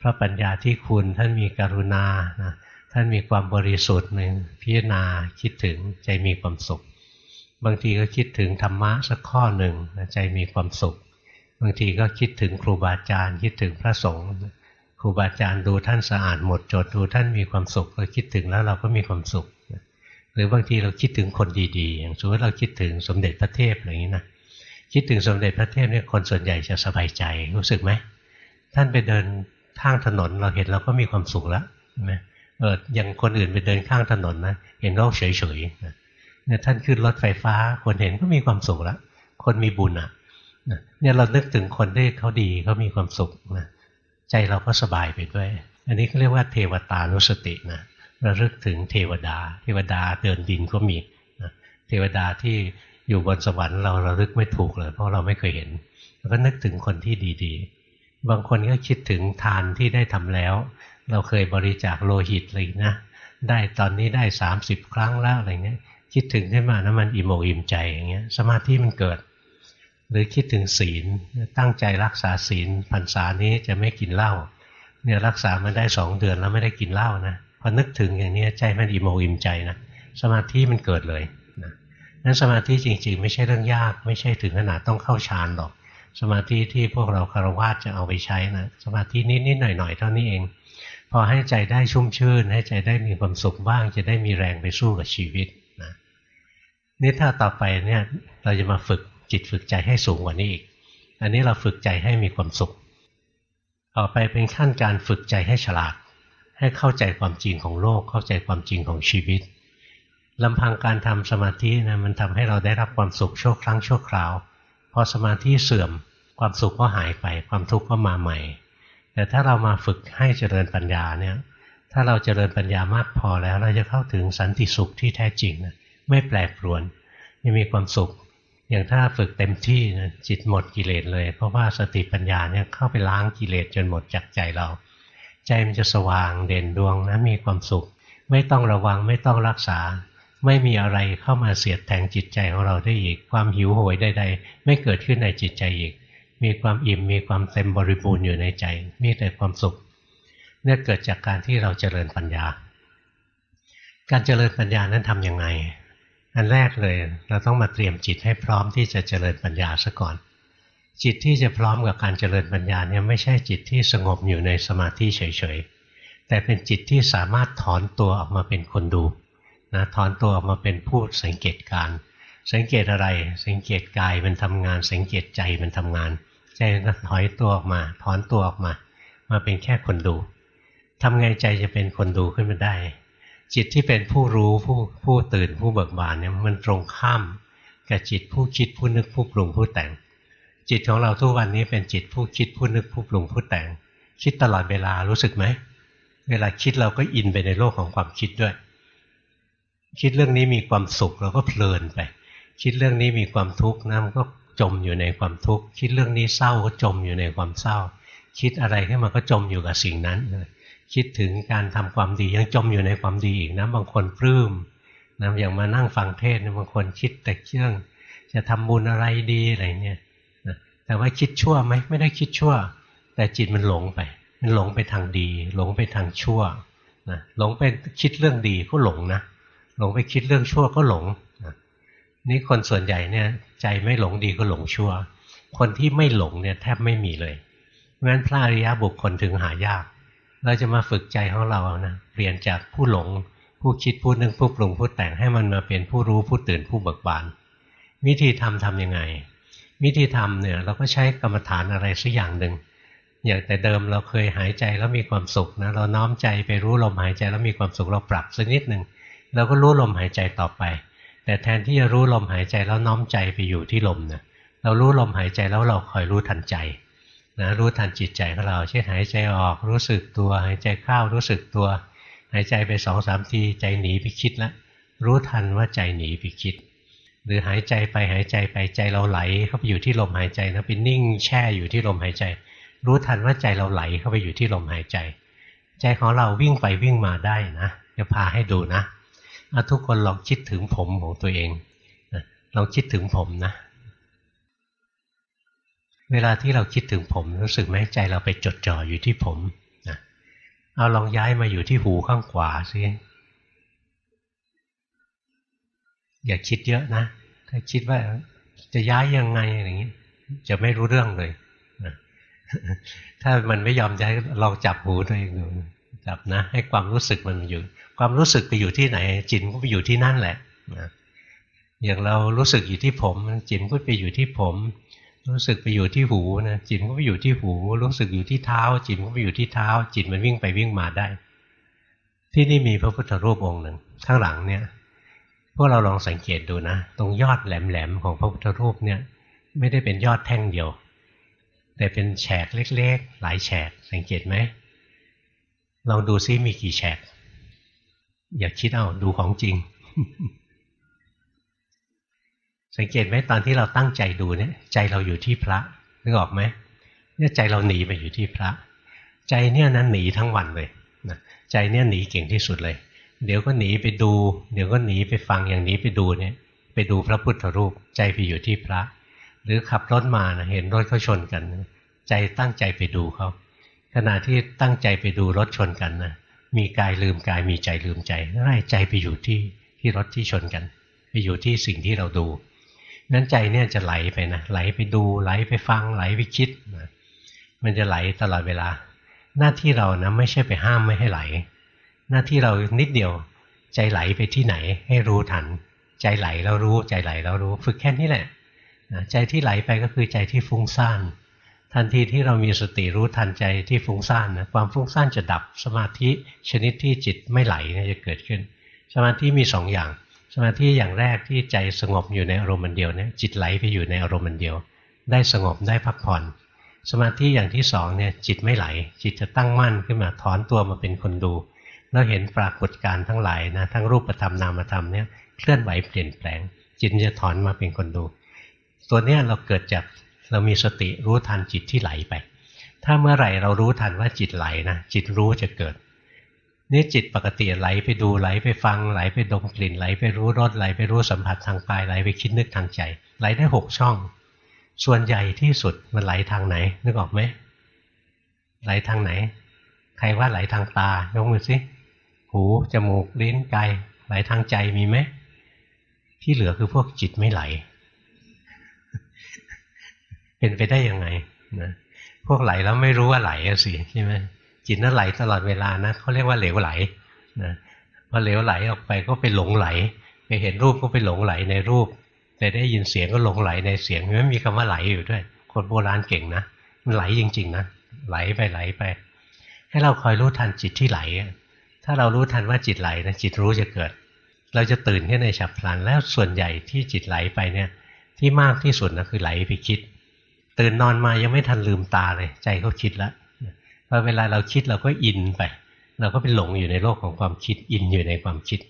พระปัญญาที่คุณ ท่านมีกรุณานะท่านมีความบริสุทธิ์หนึ่งพิจารณาคิดถึงใจมีความสุข บางทีก็คิดถึงธรรมะสักข้อหนึ่งใจมีความสุข บางทีก็คิดถึงครูบาอาจารย์คิดถึงพระสงฆ์ครูบาอาจารย์ดูท่านสะอาดหมดจดดูท่านมีความสุขเราคิดถึงแล้วเราก็มีความสุข หรือบางทีเราคิดถึงคนดีๆ อย่างสมมติเราคิดถึงสมเด็จพระเทพอะไรอย่างนี้นะ คิดถึงสมเด็จพระเทพเนี่ยคนส่วนใหญ่จะสบายใจรู้สึกไหมท่านไปเดินข้างถนนเราเห็นเราก็มีความสุขแล้วใช่ไหมเอออย่างคนอื่นไปเดินข้างถนนนะเห็นโลกเฉยๆเนี่ยท่านขึ้นรถไฟฟ้า คนเห็นก็มีความสุขแล้วคนมีบุญอะเนี่ยเรานึกถึงคนที่เขาดีเขามีความสุขนะใจเราก็สบายไปด้วย อันนี้เขาเรียกว่าเทวตานุสตินะระลึกถึงเทวดา เทวดาเดินดินก็มีนะเทวดาที่ อยู่บนสวรรค์เราเราลึกไม่ถูกเลยเพราะเราไม่เคยเห็นเราก็นึกถึงคนที่ดีๆ บางคนก็คิดถึงทานที่ได้ทำแล้ว เราเคยบริจาคโลหิตเลยนะ ได้ตอนนี้ได้สามสิบครั้งแล้วอะไรเงี้ยคิดถึงขึ้นมานะมันอิ่มอกอิ่มใจอย่างเงี้ยสมาธิมันเกิด หรือคิดถึงศีลตั้งใจรักษาศีลพรรษานี้จะไม่กินเหล้าเนี่ยรักษามาได้สองเดือนแล้วไม่ได้กินเหล้านะพอนึกถึงอย่างนี้ใจมันอิ่มอกอิ่มใจนะสมาธิมันเกิดเลย นั้นสมาธิจริง ๆ ไม่ใช่เรื่องยาก ไม่ใช่ถึงขนาดต้องเข้าฌานหรอก สมาธิที่พวกเราคารวะจะเอาไปใช้นะสมาธินิดๆหน่อยๆเท่านี้เอง พอให้ใจได้ชุ่มชื่น ให้ใจได้มีความสุขบ้าง จะได้มีแรงไปสู้กับชีวิตนะนี่ถ้าต่อไปเนี่ยเราจะมาฝึกจิตฝึกใจให้สูงกว่านี้อีก อันนี้เราฝึกใจให้มีความสุข ต่อไปเป็นขั้นการฝึกใจให้ฉลาด ให้เข้าใจความจริงของโลก เข้าใจความจริงของชีวิต ลำพังการทำสมาธินะมันทำให้เราได้รับความสุขชั่วครั้งชั่วคราวพอสมาธิเสื่อมความสุขก็หายไป ความทุกข์ก็มาใหม่ แต่ถ้าเรามาฝึกให้เจริญปัญญาเนี่ยถ้าเราเจริญปัญญามากพอแล้ว เราจะเข้าถึงสันติสุขที่แท้จริงนะไม่แปรปรวนจะมีความสุข อย่างถ้าฝึกเต็มที่นะจิตหมดกิเลสเลย เพราะว่าสติปัญญาเนี่ยเข้าไปล้างกิเลสจนหมดจากใจเรา ใจมันจะสว่างเด่นดวงนะมีความสุข ไม่ต้องระวังไม่ต้องรักษา ไม่มีอะไรเข้ามาเสียดแทงจิตใจของเราได้อีก ความหิวโหยใดๆ ไม่เกิดขึ้นในจิตใจอีก มีความอิ่มมีความเต็มบริบูรณ์อยู่ในใจ มีแต่ความสุขเนี่ยเกิดจากการที่เราเจริญปัญญา การเจริญปัญญานั้นทำยังไง อันแรกเลยเราต้องมาเตรียมจิตให้พร้อมที่จะเจริญปัญญาซะก่อน จิตที่จะพร้อมกับการเจริญปัญญาเนี่ยไม่ใช่จิตที่สงบอยู่ในสมาธิเฉยๆแต่เป็นจิตที่สามารถถอนตัวออกมาเป็นคนดู นะถอนตัวออกมาเป็นผู้สังเกตการ สังเกตอะไร สังเกตกายมันทำงาน สังเกตใจมันทำงาน ใจถอยตัวออกมา ถอนตัวออกมา มาเป็นแค่คนดูทำไงใจจะเป็นคนดูขึ้นมาได้ จิตที่เป็นผู้รู้ผู้ผู้ตื่นผู้เบิกบานเนี่ยมันตรงข้ามกับจิตผู้คิดผู้นึกผู้ปรุงผู้แต่ง จิตของเราทุกวันนี้เป็นจิตผู้คิดผู้นึกผู้ปรุงผู้แต่ง คิดตลอดเวลารู้สึกไหมเวลาคิดเราก็อินไปในโลกของความคิดด้วย คิดเรื่องนี้มีความสุขเราก็เพลินไป คิดเรื่องนี้มีความทุกข์นะมันก็จมอยู่ในความทุกข์ คิดเรื่องนี้เศร้าก็จมอยู่ในความเศร้า คิดอะไรขึ้นมาก็จมอยู่กับสิ่งนั้น คิดถึงการทำความดียังจมอยู่ในความดีอีกนะบางคนปลื้มนะอย่างมานั่งฟังเทศนะบางคนคิดแต่เรื่องจะทำบุญอะไรดีอะไรเนี่ยแต่ว่าคิดชั่วไหมไม่ได้คิดชั่ว แต่จิตมันหลงไป มันหลงไปทางดี หลงไปทางชั่วนะหลงไปคิดเรื่องดีก็หลงนะ หลงไปคิดเรื่องชั่วก็หลงนี่คนส่วนใหญ่เนี่ยใจไม่หลงดีก็หลงชั่ว คนที่ไม่หลงเนี่ยแทบไม่มีเลยเพราะฉะนั้นพระอริยบุคคลถึงหายาก เราจะมาฝึกใจของเรานะเปลี่ยนจากผู้หลง ผู้คิดผู้นึกผู้ปรุงผู้แต่งให้มันมาเป็นผู้รู้ผู้ตื่นผู้เบิกบาน วิธีทำทำยังไง วิธีทำเนี่ยเราก็ใช้กรรมฐานอะไรสักอย่างหนึ่งอย่างแต่เดิมเราเคยหายใจแล้วมีความสุขนะเราน้อมใจไปรู้ลมหายใจแล้วมีความสุขเราปรับสักนิดหนึ่ง เราก็รู้ลมหายใจต่อไป แต่แทนที่จะรู้ลมหายใจแล้วน้อมใจไปอยู่ที่ลมนะเรารู้ลมหายใจแล้วเราคอยรู้ทันใจนะรู้ทันจิตใจของเราเช่นหายใจออกรู้สึกตัว หายใจเข้ารู้สึกตัว หายใจไปสองสามทีใจหนีไปคิดแล้วรู้ทันว่าใจหนีไปคิด หรือหายใจไปหายใจไปใจเราไหลเข้าไปอยู่ที่ลมหายใจนะไปนิ่งแช่อยู่ที่ลมหายใจ รู้ทันว่าใจเราไหลเข้าไปอยู่ที่ลมหายใจ ใจของเราวิ่งไปวิ่งมาได้นะจะพาให้ดูนะาทุกคนลองคิดถึงผมของตัวเองลองคิดถึงผมนะ เวลาที่เราคิดถึงผมรู้สึกไหมใจเราไปจดจ่ออยู่ที่ผมนะเอาลองย้ายมาอยู่ที่หูข้างขวาสิอย่าคิดเยอะนะ ถ้าคิดว่าจะย้ายยังไงอย่างนี้ จะไม่รู้เรื่องเลยนะถ้ามันไม่ยอมย้ายลองจับหูตัวเองดู จับนะ ให้ความรู้สึกมันอยู่ ความรู้สึกไปอยู่ที่ไหน จิตก็ไปอยู่ที่นั่นแหละนะอย่างเรารู้สึกอยู่ที่ผม จิตก็ไปอยู่ที่ผม รู้สึกไปอยู่ที่หูนะจิตก็ไปอยู่ที่หู รู้สึกอยู่ที่เท้า จิตก็ไปอยู่ที่เท้า จิตมันวิ่งไปวิ่งมาได้ ที่นี่มีพระพุทธรูปองค์หนึ่งข้างหลังเนี่ยพวกเราลองสังเกตดูนะ ตรงยอดแหลมๆของพระพุทธรูปเนี่ย ไม่ได้เป็นยอดแท่งเดียว แต่เป็นแฉกเล็ก ๆ หลายแฉกสังเกตไหม ลองดูซิมีกี่แฉก อย่าคิดเอาดูของจริง สังเกตไหมตอนที่เราตั้งใจดูเนี่ย ใจเราอยู่ที่พระนึกออกไหมเนี่ยใจเราหนีไปอยู่ที่พระ ใจเนี่ยนั้นหนีทั้งวันเลยนะใจเนี่ยหนีเก่งที่สุดเลย เดี๋ยวก็หนีไปดู เดี๋ยวก็หนีไปฟังอย่างนี้ไปดูเนี่ย ไปดูพระพุทธรูป ใจไปอยู่ที่พระ หรือขับรถมานะเห็นรถเขาชนกัน ใจตั้งใจไปดูเขา ขณะที่ตั้งใจไปดูรถชนกันนะมีกายลืมกายมีใจลืมใจไล่ใจไปอยู่ที่ที่รถที่ชนกัน ไปอยู่ที่สิ่งที่เราดูนั้นใจเนี่ยจะไหลไปนะไหลไปดูไหลไปฟังไหลไปคิดนะมันจะไหลตลอดเวลา หน้าที่เรานะไม่ใช่ไปห้ามไม่ให้ไหล หน้าที่เรานิดเดียว ใจไหลไปที่ไหนให้รู้ทัน ใจไหลแล้วรู้ใจไหลแล้วรู้ ฝึกแค่นี้แหละใจที่ไหลไปก็คือใจที่ฟุ้งซ่าน ทันทีที่เรามีสติรู้ทันใจที่ฟุ้งซ่านนะความฟุ้งซ่านจะดับสมาธิชนิดที่จิตไม่ไหลจะเกิดขึ้น สมาธิมีสองอย่าง สมาธิอย่างแรกที่ใจสงบอยู่ในอารมณ์เดียวเนี่ยจิตไหลไปอยู่ในอารมณ์เดียว ได้สงบได้พักผ่อน สมาธิอย่างที่สองเนี่ยจิตไม่ไหล จิตจะตั้งมั่นขึ้นมาถอนตัวมาเป็นคนดู แล้วเห็นปรากฏการทั้งหลายนะทั้งรูปธรรมนามธรรมเนี่ยเคลื่อนไหวเปลี่ยนแปลง จิตจะถอนมาเป็นคนดู ตัวเนี้ยเราเกิดจาก เรามีสติรู้ทันจิตที่ไหลไป ถ้าเมื่อไหร่เรารู้ทันว่าจิตไหลนะจิตรู้จะเกิดนี่จิตปกติไหลไปดูไหลไปฟังไหลไปดมกลิ่นไหลไปรู้รสไหลไปรู้สัมผัสทางกายไหลไปคิดนึกทางใจ ไหลได้หกช่อง ส่วนใหญ่ที่สุดมันไหลทางไหน นึกออกไหมไหลทางไหน ใครว่าไหลทางตายกมือสิหูจมูกลิ้นกายไหลทางใจมีไหมที่เหลือคือพวกจิตไม่ไหล เป็นไปได้ยังไงนะพวกไหลแล้วไม่รู้ว่าไหลสิใช่ไหมจิตนั้นไหลตลอดเวลานะเขาเรียกว่าเหลวไหลนะพอเหลวไหลออกไปก็ไปหลงไหล ไปเห็นรูปก็ไปหลงไหลในรูป แต่ได้ยินเสียงก็หลงไหลในเสียงไม่มีคำว่าไหลอยู่ด้วย คนโบราณเก่งนะมันไหลจริง ๆนะไหลไปไหลไป ให้เราคอยรู้ทันจิตที่ไหล ถ้าเรารู้ทันว่าจิตไหลนะจิตรู้จะเกิด เราจะตื่นขึ้นในฉับพลันแล้วส่วนใหญ่ที่จิตไหลไปเนี่ยที่มากที่สุดนะคือไหลไปคิด ตื่นนอนมายังไม่ทันลืมตาเลย ใจเขาคิดแล้วพอเวลาเราคิดเราก็อินไป เราก็ไปหลงอยู่ในโลกของความคิดอินอยู่ในความคิด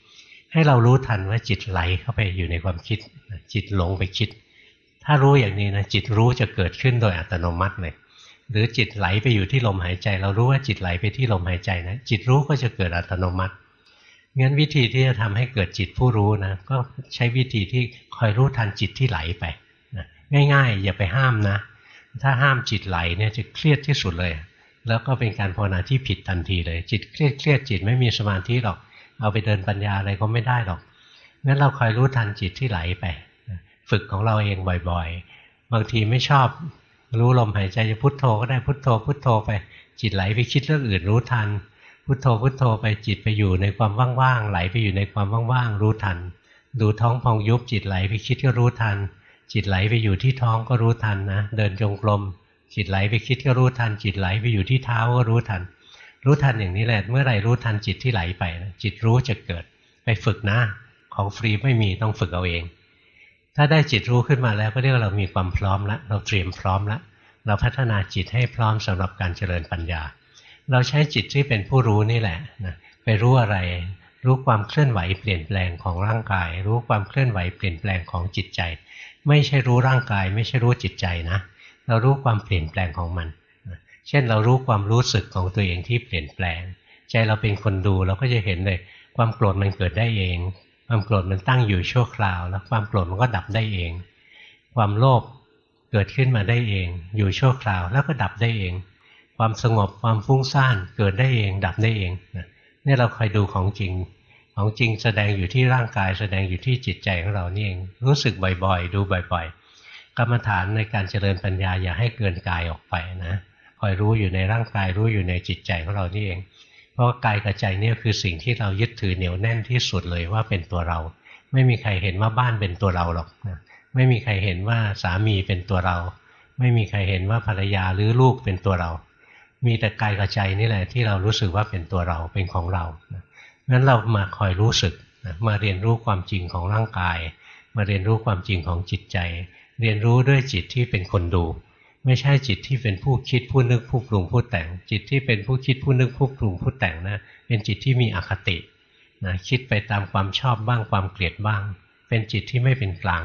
ให้เรารู้ทันว่าจิตไหลเข้าไปอยู่ในความคิด จิตหลงไปคิด ถ้ารู้อย่างนี้นะจิตรู้จะเกิดขึ้นโดยอัตโนมัติเลยหรือจิตไหลไปอยู่ที่ลมหายใจ เรารู้ว่าจิตไหลไปที่ลมหายใจนะจิตรู้ก็จะเกิดอัตโนมัติงั้นวิธีที่จะทำให้เกิดจิตผู้รู้นะก็ใช้วิธีที่คอยรู้ทันจิตที่ไหลไปนะง่าย ๆ อย่าไปห้ามนะ ถ้าห้ามจิตไหลเนี่ยจะเครียดที่สุดเลย แล้วก็เป็นการภาวนาที่ผิดทันทีเลย จิตเครียดเครียดจิตไม่มีสมาธิหรอก เอาไปเดินปัญญาอะไรก็ไม่ได้หรอกงั้นเราคอยรู้ทันจิตที่ไหลไป ฝึกของเราเองบ่อยๆ บางทีไม่ชอบรู้ลมหายใจจะพุทโธก็ได้พุทโธพุทโธไป จิตไหลไปคิดเรื่องอื่นรู้ทัน พุทโธพุทโธไปจิตไปอยู่ในความว่างๆไหลไปอยู่ในความว่างๆรู้ทัน ดูท้องพองยุบจิตไหลไปคิดก็รู้ทัน จิตไหลไปอยู่ที่ท้องก็รู้ทันนะ เดินจงกรมจิตไหลไปคิดก็รู้ทัน จิตไหลไปอยู่ที่เท้าก็รู้ทัน รู้ทันอย่างนี้แหละ เมื่อไหร่รู้ทันจิตที่ไหลไปจิตรู้จะเกิด ไปฝึกนะ ของฟรีไม่มีต้องฝึกเอาเอง ถ้าได้จิตรู้ขึ้นมาแล้วก็เรียกว่าเรามีความพร้อมแล้วเราเตรียมพร้อมแล้วเราพัฒนาจิตให้พร้อมสำหรับการเจริญปัญญา เราใช้จิตที่เป็นผู้รู้นี่แหละนะไปรู้อะไรรู้ความเคลื่อนไหวเปลี่ยนแปลงของร่างกาย รู้ความเคลื่อนไหวเปลี่ยนแปลงของจิตใจ ไม่ใช่รู้ร่างกาย ไม่ใช่รู้จิตใจนะ เรารู้ความเปลี่ยนแปลงของมัน เช่นเรารู้ความรู้สึกของตัวเองที่เปลี่ยนแปลง ใจเราเป็นคนดูเราก็จะเห็นเลย ความโกรธมันเกิดได้เอง ความโกรธมันตั้งอยู่ชั่วคราว แล้วความโกรธมันก็ดับได้เอง ความโลภเกิดขึ้นมาได้เอง อยู่ชั่วคราวแล้วก็ดับได้เอง ความสงบความฟุ้งซ่านเกิดได้เอง ดับได้เองนี่เราคอยดูของจริง ของจริงแสดงอยู่ที่ร่างกายแสดงอยู่ที่จิตใจของเรานี่เองรู้สึกบ่อยๆ ดูบ่อยๆ กรรมฐานในการเจริญปัญญาอย่าให้เกินกายออกไปนะคอยรู้อยู่ในร่างกายรู้อยู่ในจิตใจของเรานี่เอง เพราะกายกับใจนี่คือสิ่งที่เรายึดถือเหนียวแน่นที่สุดเลยว่าเป็นตัวเรา ไม่มีใครเห็นว่าบ้านเป็นตัวเราหรอกนะไม่มีใครเห็นว่าสามีเป็นตัวเรา ไม่มีใครเห็นว่าภรรยาหรือลูกเป็นตัวเรา มีแต่กายกับใจนี่แหละที่เรารู้สึกว่าเป็นตัวเราเป็นของเรา งั้นเรามาคอยรู้สึกมาเรียนรู้ความจริงของร่างกาย มาเรียนรู้ความจริงของจิตใจ เรียนรู้ด้วยจิตที่เป็นคนดู ไม่ใช่จิตที่เป็นผู้คิดผู้นึกผู้ปรุงผู้แต่ง จิตที่เป็นผู้คิดผู้นึกผู้ปรุงผู้แต่งนะเป็นจิตที่มีอคตินะคิดไปตามความชอบบ้างความเกลียดบ้าง เป็นจิตที่ไม่เป็นกลาง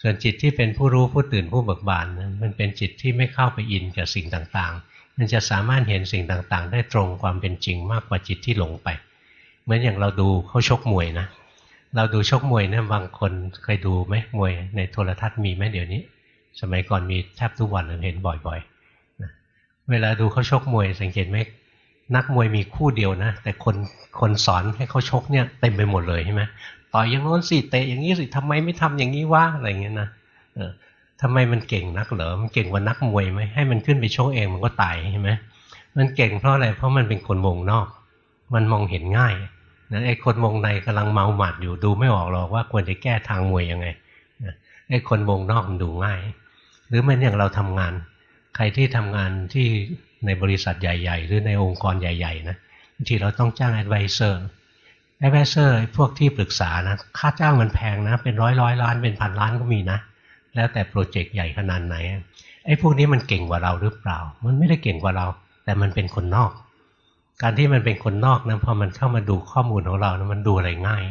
ส่วนจิตที่เป็นผู้รู้ผู้ตื่นผู้เบิกบานนะมันเป็นจิตที่ไม่เข้าไปอินกับสิ่งต่างๆ มันจะสามารถเห็นสิ่งต่างๆ ได้ตรงความเป็นจริงมากกว่าจิตที่หลงไป เหมือนอย่างเราดูเขาชกมวยนะเราดูชกมวยเนะบางคนเคยดูไหมมวยในโทรทัศน์มีไหมเดี๋ยวนี้ สมัยก่อนมีแทบทุกวันเห็นบ่อยๆนะเวลาดูเขาชกมวยสังเกตไหมนักมวยมีคู่เดียวนะ แต่คนคนสอนให้เขาชกเนี่ยเต็มไปหมดเลยใช่ไหมต่อยอย่างโน้นสิเตะอย่างนี้สิทำไมไม่ทำอย่างนี้วะอะไรเงี้ยนะเออทำไมมันเก่งนักเหรอมันเก่งกว่านักมวยไหมให้มันขึ้นไปชกเองมันก็ตายใช่ไหมมันเก่งเพราะอะไรเพราะมันเป็นคนวงนอก มันมองเห็นง่าย นะไอ้คนวงในกำลังเมาหมัดอยู่ดูไม่ออกหรอกว่าควรจะแก้ทางมวยยังไงไอ้คนวงนอกมันดูง่าย หรือมันอย่างเราทำงาน ใครที่ทำงานที่ในบริษัทใหญ่ ๆ หรือในองค์กรใหญ่ ๆ นะบางทีเราต้องจ้าง adviser adviser พวกที่ปรึกษานะค่าจ้างมันแพงนะ เป็นร้อยร้อยล้านเป็นพันล้านก็มีนะ แล้วแต่ project ใหญ่ขนาดไหนไอ้พวกนี้มันเก่งกว่าเราหรือเปล่า มันไม่ได้เก่งกว่าเรา แต่มันเป็นคนนอก การที่มันเป็นคนนอกนะพอมันเข้ามาดูข้อมูลของเรานะมันดูอะไรง่าย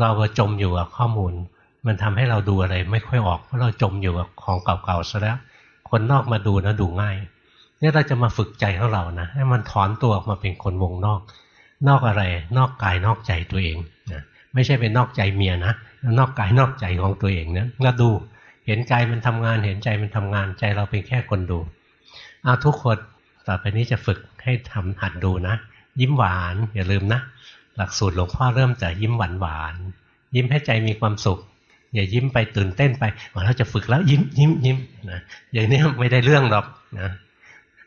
เราจมอยู่กับข้อมูล มันทำให้เราดูอะไรไม่ค่อยออกเพราะเราจมอยู่กับของเก่าๆซะแล้ว คนนอกมาดูนะดูง่ายเนี่ยเราจะมาฝึกใจของเรานะให้มันถอนตัวออกมาเป็นคนวงนอก นอกอะไร นอกกายนอกใจตัวเองนะไม่ใช่เป็นนอกใจเมียนะนอกกายนอกใจของตัวเองนะเราดูเห็นใจมันทำงานเห็นใจมันทำงานใจเราเป็นแค่คนดูเอาทุกคนต่อไปนี้จะฝึก ให้ทำหัดดูนะ ยิ้มหวาน อย่าลืมนะ หลักสูตรหลวงพ่อเริ่มจากยิ้มหวานหวานยิ้มให้ใจมีความสุข อย่ายิ้มไปตื่นเต้นไปเราจะฝึกแล้วยิ้มยิ้มยิ้มนะอย่างนี้ไม่ได้เรื่องหรอกนะ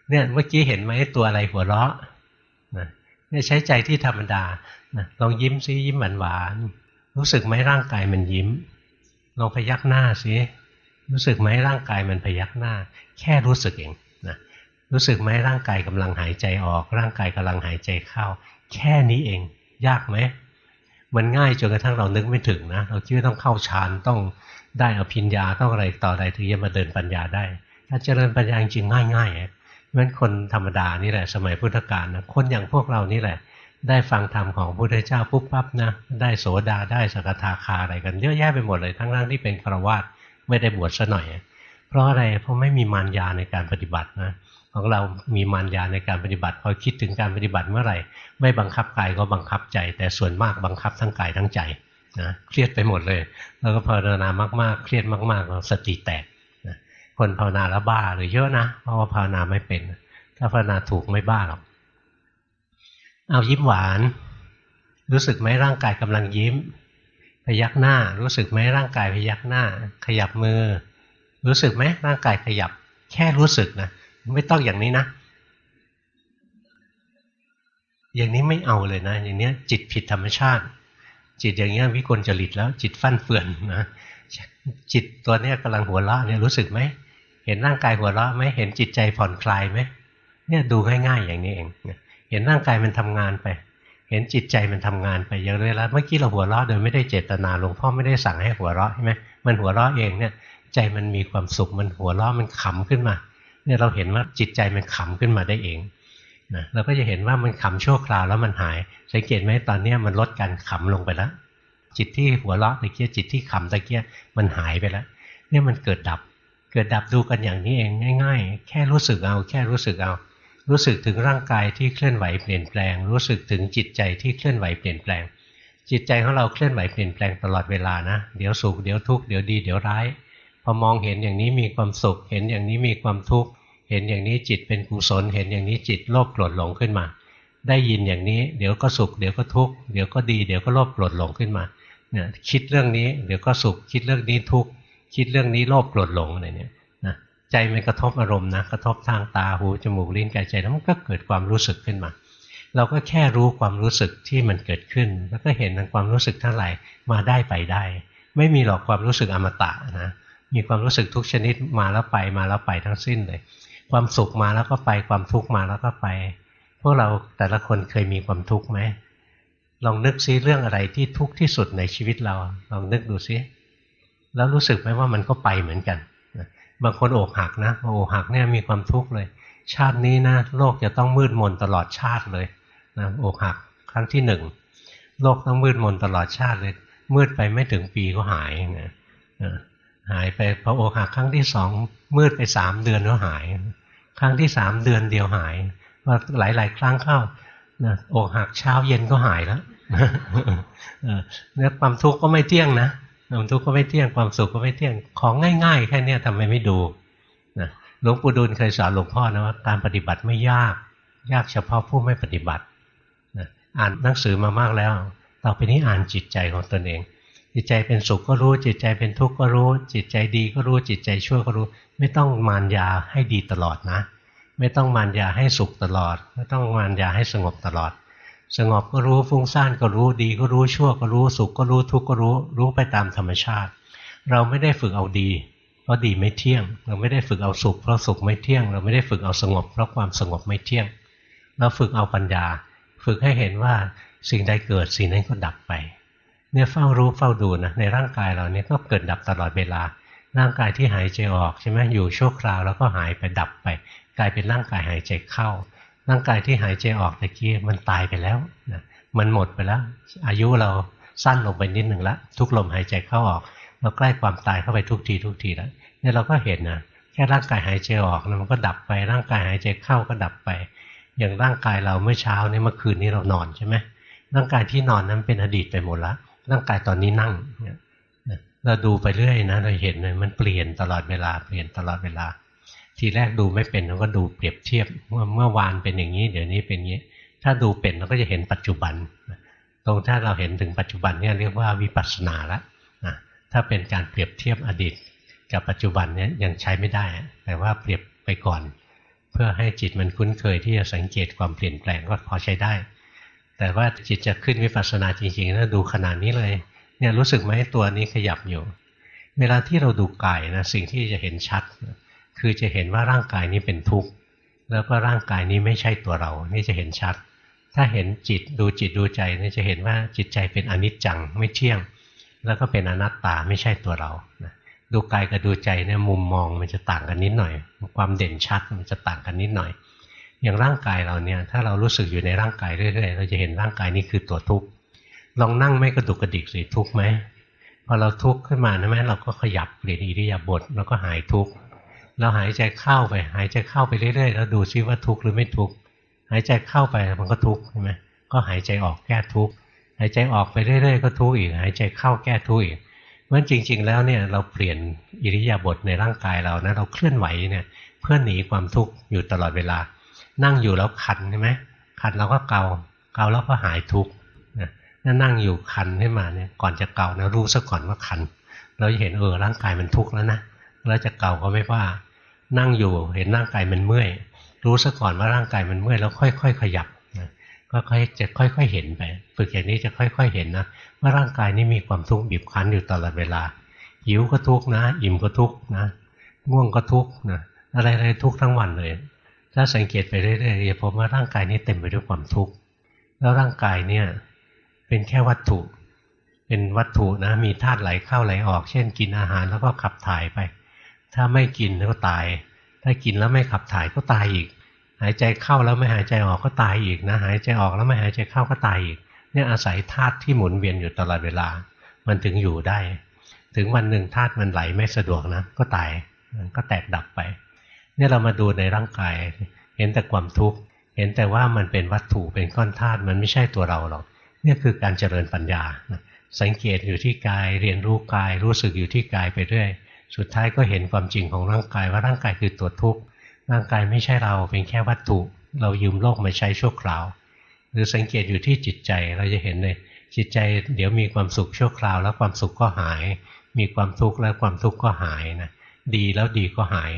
เนี่ยเมื่อกี้เห็นไหมตัวอะไรหัวเราะนะเนี่ยใช้ใจที่ธรรมดานะลองยิ้มซิยิ้มหวานหวานรู้สึกไหมร่างกายมันยิ้มลองพยักหน้าสิรู้สึกไหมร่างกายมันพยักหน้า แค่รู้สึกเอง รู้สึกไหมร่างกายกำลังหายใจออก ร่างกายกำลังหายใจเข้า แค่นี้เอง ยากไหมมันง่ายจนกระทั่งเรานึกไม่ถึงนะ เราคิดว่าต้องเข้าฌานต้องได้อภิญญาต้องอะไรต่ออะไรถึงจะมาเดินปัญญาได้ ถ้าเจริญปัญญาจริงง่ายง่ายเพราะฉะนั้นคนธรรมดานี่แหละ สมัยพุทธกาลนะคนอย่างพวกเรานี่แหละ ได้ฟังธรรมของพระพุทธเจ้าปุ๊บปั๊บนะได้โสดาได้สกทาคาอะไรกันเยอะแยะไปหมดเลยทั้งร่างที่เป็นฆราวาสไม่ได้บวชซะหน่อย เพราะอะไรเพราะไม่มีมารยาในการปฏิบัตินะ ของเรามีมารยาในการปฏิบัติ พอคิดถึงการปฏิบัติเมื่อไหร่ ไม่บังคับกายก็บังคับใจ แต่ส่วนมากบังคับทั้งกายทั้งใจนะเครียดไปหมดเลย แล้วก็ภาวนามากๆ เครียดมากๆเราสติแตกนะคนภาวนาแล้วบ้าหรือเยอะนะเพราะว่าภาวนาไม่เป็น ถ้าภาวนาถูกไม่บ้าหรอกเอายิ้มหวาน รู้สึกไหมร่างกายกำลังยิ้ม พยักหน้า รู้สึกไหมร่างกายพยักหน้า ขยับมือ รู้สึกไหมร่างกายขยับ แค่รู้สึกนะ ไม่ต้องอย่างนี้นะ อย่างนี้ไม่เอาเลยนะ อย่างนี้จิตผิดธรรมชาติ จิตอย่างนี้วิกลจริตแล้ว จิตฟั่นเฟือนนะจิตตัวนี้กำลังหัวเราะเนี่ยรู้สึกไหมเห็นร่างกายหัวเราะไหมเห็นจิตใจผ่อนคลายไหมเนี่ยดูง่ายๆอย่างนี้เองเห็นร่างกายมันทำงานไป เห็นจิตใจมันทำงานไปอย่างเวลาเมื่อกี้เราหัวเราะโดยไม่ได้เจตนาหลวงพ่อไม่ได้สั่งให้หัวเราะใช่ไหมมันหัวเราะเองเนี่ยใจมันมีความสุขมันหัวเราะมันขำขึ้นมา เนี่ยเราเห็นว่าจิตใจมันขำขึ้นมาได้เองนะเราก็จะเห็นว่ามันขำชั่วคราวแล้วมันหาย สังเกตไหมตอนนี้มันลดการขำลงไปแล้วจิตที่หัวเราะตะเกียจิตที่ขำตะเกียมันหายไปแล้วเนี่ยมันเกิดดับ เกิดดับดูกันอย่างนี้เองง่าย ๆ แค่รู้สึกเอา แค่รู้สึกเอา รู้สึกถึงร่างกายที่เคลื่อนไหวเปลี่ยนแปลง รู้สึกถึงจิตใจที่เคลื่อนไหวเปลี่ยนแปลง จิตใจของเราเคลื่อนไหวเปลี่ยนแปลงตลอดเวลานะเดี๋ยวสุขเดี๋ยวทุกข์เดี๋ยวดีเดี๋ยวร้ายพอมองเห็นอย่างนี้มีความสุข เห็นอย่างนี้มีความทุกข์ เห็นอย่างนี้จิตเป็นกุศล เห็นอย่างนี้จิตโลภโกรธหลงขึ้นมา ได้ยินอย่างนี้เดี๋ยวก็สุขเดี๋ยวก็ทุกข์เดี๋ยวก็ดีเดี๋ยวก็โลภโกรธหลงขึ้นมาเนี่ยคิดเรื่องนี้เดี๋ยวก็สุขคิดเรื่องนี้ทุกข์คิดเรื่องนี้โลภโกรธหลงอะไรเนี่ยนะใจมันกระทบอารมณ์นะกระทบทางตาหูจมูกลิ้นกายใจแล้วมันก็เกิดความรู้สึกขึ้นมา เราก็แค่รู้ความรู้สึกที่มันเกิดขึ้น แล้วก็เห็นความรู้สึกทั้งหลายมาได้ไปได้ ไม่มีหรอกความรู้สึกอมตะนะมีความรู้สึกทุกชนิดมาแล้วไปมาแล้วไปทั้งสิ้นเลย ความสุขมาแล้วก็ไปความทุกข์มาแล้วก็ไป พวกเราแต่ละคนเคยมีความทุกข์ไหมลองนึกซิเรื่องอะไรที่ทุกข์ที่สุดในชีวิตเรา ลองนึกดูซิแล้วรู้สึกไหมว่ามันก็ไปเหมือนกันบางคนอกหักนะอกหักเนี่ยมีความทุกข์เลย ชาตินี้นะโลกจะต้องมืดมนตลอดชาติเลยนะอกหักครั้งที่หนึ่งโลกต้องมืดมนตลอดชาติเลย มืดไปไม่ถึงปีก็หายนะหายไปพออกหักครั้งที่สองมืดไปสามเดือนก็หาย ครั้งที่สามเดือนเดียวหายว่าหลายครั้งเข้านะอกหักเช้าเย็นก็หายแล้วเนี่ยความทุกข์ก็ไม่เที่ยงนะความทุกข์ก็ไม่เที่ยงความสุขก็ไม่เที่ยงของง่ายๆ แค่นี้ทำไมไม่ดูนะหลวงปู่ดูลเคยสอนหลวงพ่อนะว่าการปฏิบัติไม่ยาก ยากเฉพาะผู้ไม่ปฏิบัตินะอ่านหนังสือมามากแล้ว ต่อไปนี้อ่านจิตใจของตนเอง จิตใจเป็นสุขก็รู้ จิตใจเป็นทุกข์ก็รู้ จิตใจดีก็รู้จิตใจชั่วก็รู้ ไม่ต้องมารยาให้ดีตลอดนะ ไม่ต้องมารยาให้สุขตลอด ไม่ต้องมารยาให้สงบตลอด สงบก็รู้ฟุ้งซ่านก็รู้ดีก็รู้ชั่วก็รู้สุขก็รู้ทุกข์ก็รู้ รู้ไปตามธรรมชาติ เราไม่ได้ฝึกเอาดี เพราะดีไม่เที่ยง เราไม่ได้ฝึกเอาสุขเพราะสุขไม่เที่ยง เราไม่ได้ฝึกเอาสงบ เพราะความสงบไม่เที่ยง เราฝึกเอาปัญญา ฝึกให้เห็นว่าสิ่งใดเกิดสิ่งนั้นก็ดับไป เนี่ยเฝ้ารู้เฝ้าดูนะในร่างกายเราเนี่ยก็เกิดดับตลอดเวลา ร่างกายที่หายใจออกใช่ไหมอยู่ชั่วคราวแล้วก็หายไปดับไป กลายเป็นร่างกายหายใจเข้า ร่างกายที่หายใจออกตะกี้มันตายไปแล้วนะมันหมดไปแล้ว อายุเราสั้นลงไปนิดหนึ่งละทุกลมหายใจเข้าออกเราใกล้ความตายเข้าไปทุกทีทุกทีแล้วเนี่ยเราก็เห็นนะแค่ร่างกายหายใจออกมันก็ดับไปร่างกายหายใจเข้าก็ดับไป อย่างร่างกายเราเมื่อเช้านี้เมื่อคืนนี้เรานอนใช่ไหมร่างกายที่นอนนั้นเป็นอดีตไปหมดและ ร่างกายตอนนี้นั่งเราดูไปเรื่อยนะเราเห็นเลยมันเปลี่ยนตลอดเวลาเปลี่ยนตลอดเวลา ทีแรกดูไม่เป็นเราก็ดูเปรียบเทียบเมื่อเมื่อวานเป็นอย่างนี้ เดี๋ยวนี้เป็นอย่างนี้ ถ้าดูเป็นเราก็จะเห็นปัจจุบัน ตรงถ้าเราเห็นถึงปัจจุบันเนี่ยเรียกว่าวิปัสสนาละนะถ้าเป็นการเปรียบเทียบอดีต กับปัจจุบันเนี่ยยังใช้ไม่ได้ แต่ว่าเปรียบไปก่อน เพื่อให้จิตมันคุ้นเคยที่จะสังเกตความเปลี่ยนแปลงก็พอใช้ได้ แต่ว่าจิตจะขึ้นวิปัสสนาจริงๆนะดูขนาดนี้เลย เนี่ยรู้สึกไหมตัวนี้ขยับอยู่ เวลาที่เราดูกายนะสิ่งที่จะเห็นชัด คือจะเห็นว่าร่างกายนี้เป็นทุกข์แล้วก็ร่างกายนี้ไม่ใช่ตัวเรา นี่จะเห็นชัด ถ้าเห็นจิตดูจิตดูใจนี่จะเห็นว่าจิตใจเป็นอนิจจังไม่เที่ยง แล้วก็เป็นอนัตตาไม่ใช่ตัวเราดูกายกับดูใจเนี่ยมุมมองมันจะต่างกันนิดหน่อย ความเด่นชัดมันจะต่างกันนิดหน่อย อย่างร่างกายเราเนี่ยถ้าเรารู้สึกอยู่ในร่างกายเรื่อยๆเราจะเห็นร่างกายนี้คือตัวทุกข์ลองนั่งไม่กระดุกกระดิกสิทุกข์ไหมพอเราทุกข์ขึ้นมานะแม่เราก็ขยับเปลี่ยนอิริยาบถแล้วก็หายทุกข์เราหายใจเข้าไป หายใจเข้าไปเรื่อยๆแล้วดูซิว่าทุกข์หรือไม่ทุกข์หายใจเข้าไปมันก็ทุกข์ใช่ไหมก็หายใจออกแก้ทุกข์หายใจออกไปเรื่อยๆก็ทุกข์อีกหายใจเข้าแก้ทุกข์อีกเพราะจริง ๆ แล้วเนี่ยเราเปลี่ยนอิริยาบถในร่างกายเรานะเราเคลื่อนไหวเนี่ยเพื่อหนีความทุกข์อยู่ตลอดเวลา นั่งอยู่แล้วคันใช่ไหมคันเราก็เกาเกาแล้วก็หายทุกข์ถ้านั่งอยู่คันขึ้นมาเนี่ยก่อนจะเกานะรู้ซะก่อนว่าคัน เราจะเห็นเออร่างกายมันทุกข์แล้วนะแล้วจะเกาก็ไม่ว่า นั่งอยู่เห็นร่างกายมันเมื่อย รู้ซะก่อนว่าร่างกายมันเมื่อยแล้วค่อย ๆ ขยับก็ค่อยจะค่อย ๆ เห็นไปฝึกอย่างนี้จะค่อย ๆ เห็นนะว่าร่างกายนี้มีความทุกข์บีบคั้นอยู่ตลอดเวลาหิวก็ทุกข์นะ อิ่มก็ทุกข์นะง่วงก็ทุกข์นะอะไรๆทุกข์ทั้งวันเลย ถ้าสังเกตไปเรื่อยๆจะพบว่าร่างกายนี้เต็มไปด้วยความทุกข์แล้วร่างกายเนี่ยเป็นแค่วัตถุ เป็นวัตถุนะมีธาตุไหลเข้าไหลออก เช่น กินอาหารแล้วก็ขับถ่ายไป ถ้าไม่กินก็ตาย ถ้ากินแล้วไม่ขับถ่ายก็ตายอีก หายใจเข้าแล้วไม่หายใจออกก็ตายอีกนะหายใจออกแล้วไม่หายใจเข้าก็ตายอีกเนี่ยอาศัยธาตุที่หมุนเวียนอยู่ตลอดเวลา มันถึงอยู่ได้ ถึงวันหนึ่งธาตุมันไหลไม่สะดวกนะก็ตายก็แตกดับไป เนี่ยเรามาดูในร่างกาย เห็นแต่ความทุกข์ เห็นแต่ว่ามันเป็นวัตถุเป็นก้อนธาตุมันไม่ใช่ตัวเราหรอกนี่คือการเจริญปัญญา สังเกตอยู่ที่กายเรียนรู้กาย รู้สึกอยู่ที่กายไปเรื่อยสุดท้ายก็เห็นความจริงของร่างกายว่าร่างกายคือตัวทุกข์ร่างกายไม่ใช่เราเป็นแค่วัตถุ เรายืมโลกมาใช้ชั่วคราว หรือสังเกตอยู่ที่จิตใจเราจะเห็นเลยจิตใจเดี๋ยวมีความสุขชั่วคราว แล้วความสุขก็หาย มีความทุกข์แล้วความทุกข์ก็หายนะดีแล้วดีก็หาย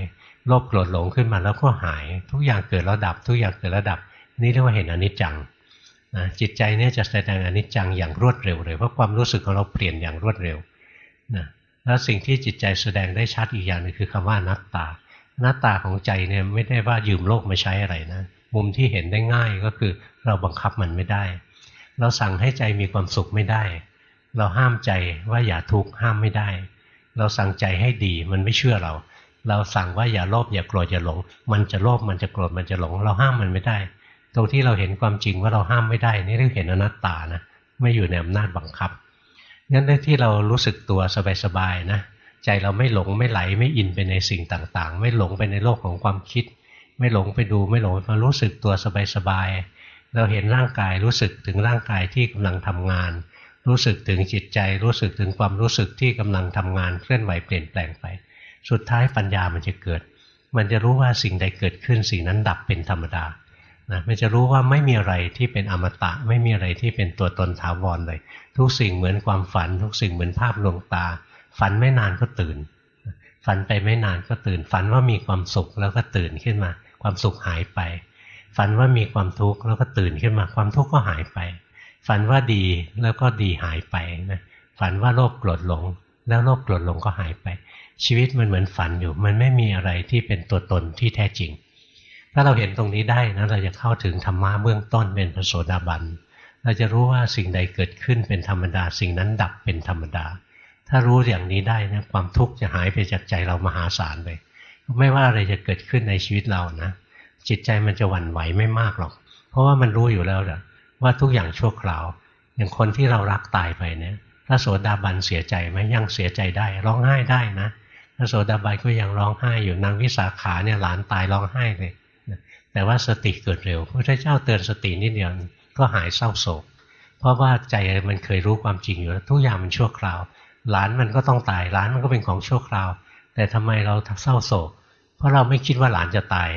โลภโกรธหลงขึ้นมาแล้วก็หาย ทุกอย่างเกิดแล้วดับ ทุกอย่างเกิดแล้วดับ นี่เรียกว่าเห็นอนิจจังนะจิตใจเนี่ยจะแสดงอนิจจังอย่างรวดเร็วเลยเพราะความรู้สึกของเราเปลี่ยนอย่างรวดเร็วนะแล้วสิ่งที่จิตใจแสดงได้ชัดอีกอย่างนึงคือคำว่านัตตาหน้าตาของใจเนี่ยไม่ได้ว่ายืมโลกมาใช้อะไรนะมุมที่เห็นได้ง่ายก็คือเราบังคับมันไม่ได้ เราสั่งให้ใจมีความสุขไม่ได้ เราห้ามใจว่าอย่าทุกข์ห้ามไม่ได้ เราสั่งใจให้ดีมันไม่เชื่อเรา เราสั่งว่าอย่าโลภอย่าโกรธอย่าหลง มันจะโลภมันจะโกรธมันจะหลง เราห้ามมันไม่ได้ ตรงที่เราเห็นความจริงว่าเราห้ามไม่ได้ นี่เรียกเห็นอนัตตานะไม่อยู่ในอำนาจบังคับงั้นที่เรารู้สึกตัวสบายๆนะใจเราไม่หลงไม่ไหลไม่อินไปในสิ่งต่างๆ ไม่หลงไปในโลกของความคิด ไม่หลงไปดูไม่หลงมารู้สึกตัวสบายๆเราเห็นร่างกายรู้สึกถึงร่างกายที่กำลังทำงาน รู้สึกถึงจิตใจ รู้สึกถึงความรู้สึกที่กำลังทำงานเคลื่อนไหวเปลี่ยนแปลงไป สุดท้ายปัญญามันจะเกิด มันจะรู้ว่าสิ่งใดเกิดขึ้นสิ่งนั้นดับเป็นธรรมดานะมันจะรู้ว่าไม่มีอะไรที่เป็นอมตะ ไม่มีอะไรที่เป็นตัวตนถาวรเลย ทุกสิ่งเหมือนความฝัน ทุกสิ่งเหมือนภาพลวงตา ฝันไม่นานก็ตื่น ฝันไปไม่นานก็ตื่น ฝันว่ามีความสุขแล้วก็ตื่นขึ้นมา ความสุขหายไป ฝันว่ามีความทุกข์แล้วก็ตื่นขึ้นมา ความทุกข์ก็หายไป ฝันว่าดีแล้วก็ดีหายไปนะฝันว่าโลภโกรธหลง แล้วโลภโกรธหลงก็หายไป ชีวิตมันเหมือนฝันอยู่ มันไม่มีอะไรที่เป็นตัวตนที่แท้จริง ถ้าเราเห็นตรงนี้ได้นะเราจะเข้าถึงธรรมะเบื้องต้นเป็นพระโสดาบันเราจะรู้ว่าสิ่งใดเกิดขึ้นเป็นธรรมดา สิ่งนั้นดับเป็นธรรมดา ถ้ารู้อย่างนี้ได้นะความทุกข์จะหายไปจากใจเรามหาศาลเลยไม่ว่าอะไรจะเกิดขึ้นในชีวิตเรานะจิตใจมันจะหวั่นไหวไม่มากหรอก เพราะว่ามันรู้อยู่แล้วแหละว่าทุกอย่างชั่วคราว อย่างคนที่เรารักตายไปเนี่ยพระโสดาบันเสียใจไหมยังเสียใจได้ ร้องไห้ได้นะ ระโสดาบันก็ยังร้องไห้อยู่นางวิสาขาเนี่ยหลานตายร้องไห้เลยแต่ว่าสติเกิดเร็วพระเจ้าเตือนสตินิดเดียวก็หายเศร้าโศก เพราะว่าใจมันเคยรู้ความจริงอยู่แล้วทุกอย่างมันชั่วคราว หลานมันก็ต้องตายหลานมันก็เป็นของชั่วคราว แต่ทำไมเราเศร้าโศก เพราะเราไม่คิดว่าหลานจะตาย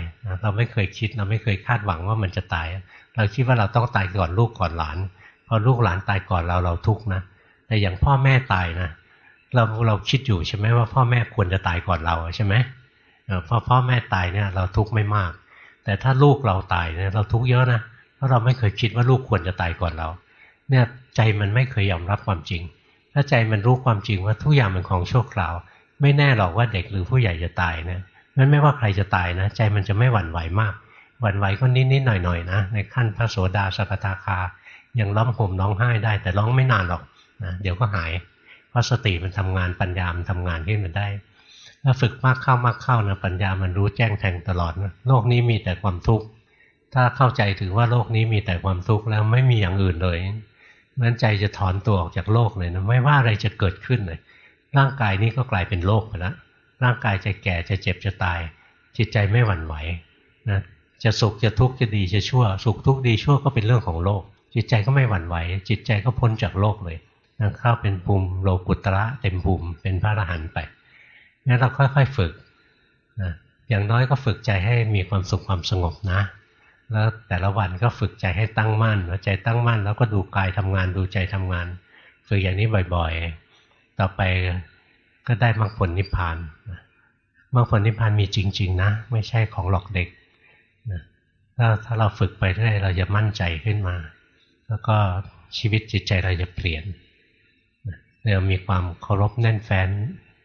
เราไม่เคยคิดเราไม่เคยคาดหวังว่ามันจะตาย เราคิดว่าเราต้องตายก่อนลูกก่อนหลานพอลูกหลานตายก่อนเราเราทุกข์นะแต่อย่างพ่อแม่ตายนะ เราเราคิดอยู่ใช่ไหมว่าพ่อแม่ควรจะตายก่อนเราใช่ไหมพอพ่อแม่ตายเนี่ยเราทุกข์ไม่มาก แต่ถ้าลูกเราตายเนี่ยเราทุกข์เยอะนะเพราะเราไม่เคยคิดว่าลูกควรจะตายก่อนเรา เนี่ยใจมันไม่เคยยอมรับความจริง ถ้าใจมันรู้ความจริงว่าทุกอย่างเป็นของชั่วคราว ไม่แน่หรอกว่าเด็กหรือผู้ใหญ่จะตายนะมันไม่ว่าใครจะตายนะ ใจมันจะไม่หวั่นไหวมากหวั่นไหวก็นิดๆหน่อยๆนะในขั้นพระโสดาสกทาคายังร้องห่มร้องไห้ได้ แต่ร้องไม่นานหรอกนะเดี๋ยวก็หาย เพราะสติมันทำงานปัญญามันทำงานขึ้นมาได้ถ้าฝึกมากเข้ามากเข้านะปัญญามันรู้แจ้งแทงตลอดนะโลกนี้มีแต่ความทุกข์ถ้าเข้าใจถึงว่าโลกนี้มีแต่ความทุกข์แล้วไม่มีอย่างอื่นเลยนั้นใจจะถอนตัวออกจากโลกเลยนะไม่ว่าอะไรจะเกิดขึ้นเลยร่างกายนี้ก็กลายเป็นโลกไปแล้วร่างกายจะแก่จะเจ็บจะตาย จิตใจไม่หวั่นไหวนะจะสุขจะทุกข์จะดีจะชั่ว สุขทุกข์ดีชั่วก็เป็นเรื่องของโลก จิตใจก็ไม่หวั่นไหว จิตใจก็พ้นจากโลกเลย เข้าเป็นภูมิโลกุตระเต็มภูมิเป็นพระอรหันต์ไปงั้นเราค่อยๆฝึกนะอย่างน้อยก็ฝึกใจให้มีความสุขความสงบนะ แล้วแต่ละวันก็ฝึกใจให้ตั้งมั่นใจตั้งมั่น แล้วก็ดูกายทำงานดูใจทำงาน ฝึกอย่างนี้บ่อยๆ ต่อไปก็ได้มรรคผลนิพพานมรรคผลนิพพานมีจริง ๆ นะ ไม่ใช่ของหลอกเด็กนะถ้าถ้าเราฝึกไปเรื่อยเราจะมั่นใจขึ้นมา แล้วก็ชีวิตจิตใจเราจะเปลี่ยน เรามีความเคารพแน่นแฟ้น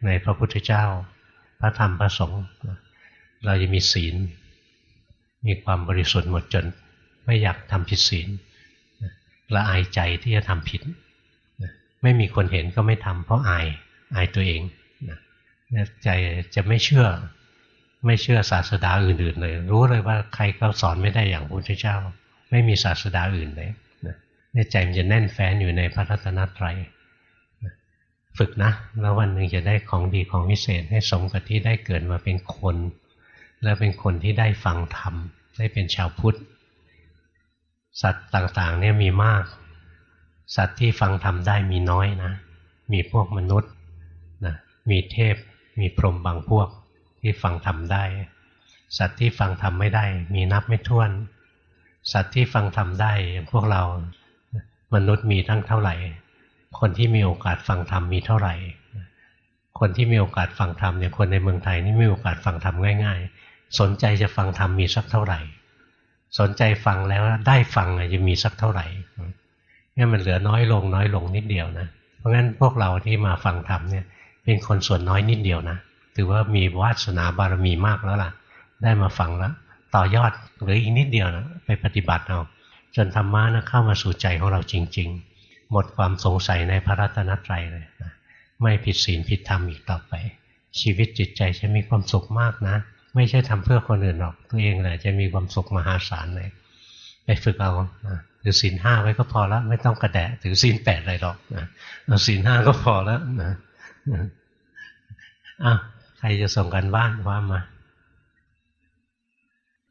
ในพระพุทธเจ้า พระธรรมพระสงฆ์เราจะมีศีล มีความบริสุทธิ์หมดจน ไม่อยากทำผิดศีลละอายใจที่จะทำผิด ไม่มีคนเห็นก็ไม่ทำเพราะอายอายตัวเองใจจะไม่เชื่อไม่เชื่อศาสดาอื่นๆเลย รู้เลยว่าใครก็สอนไม่ได้อย่างพระพุทธเจ้า ไม่มีศาสดาอื่นเลยเนี่ยใจมันจะแน่นแฟ้นอยู่ในพระรัตนตรัย ฝึกนะ แล้ววันหนึ่งจะได้ของดีของวิเศษให้สมกับที่ได้เกิดมาเป็นคน และเป็นคนที่ได้ฟังธรรม ได้เป็นชาวพุทธ สัตว์ต่างๆเนี่ยมีมาก สัตว์ที่ฟังธรรมได้มีน้อยนะ มีพวกมนุษย์นะมีเทพ มีพรหมบางพวกที่ฟังธรรมได้ สัตว์ที่ฟังธรรมไม่ได้ มีนับไม่ถ้วน สัตว์ที่ฟังธรรมได้พวกเรา มนุษย์มีทั้งเท่าไหร่ คนที่มีโอกาสฟังธรรมมีเท่าไหร่ คนที่มีโอกาสฟังธรรมเนี่ยคนในเมืองไทยนี่มีโอกาสฟังธรรมง่าย ๆ สนใจจะฟังธรรมมีสักเท่าไหร่ สนใจฟังแล้วได้ฟังจะมีสักเท่าไหร่เนี่ยมันเหลือน้อยลงน้อยลงนิดเดียวนะ เพราะงั้นพวกเราที่มาฟังธรรมเนี่ยเป็นคนส่วนน้อยนิดเดียวนะ ถือว่ามีวาสนาบารมีมากแล้วล่ะ ได้มาฟังแล้วต่อยอดหรืออีกนิดเดียวนะไปปฏิบัติเอาจนธรรมะนะเข้ามาสู่ใจของเราจริง ๆ หมดความสงสัยในพระรัตนตรัยเลยนะไม่ผิดศีลผิดธรรมอีกต่อไป ชีวิตจิตใจจะมีความสุขมากนะ ไม่ใช่ทำเพื่อคนอื่นหรอกตัวเองแหละจะมีความสุขมหาศาลเลยไปฝึกเอาถือศีลห้าไว้ก็พอแล้วไม่ต้องกระแดะถือศีลแปดอะไรหรอกนะเอาศีลห้าก็พอแล้วนะอ้าวใครจะส่งกันบ้านว่ามา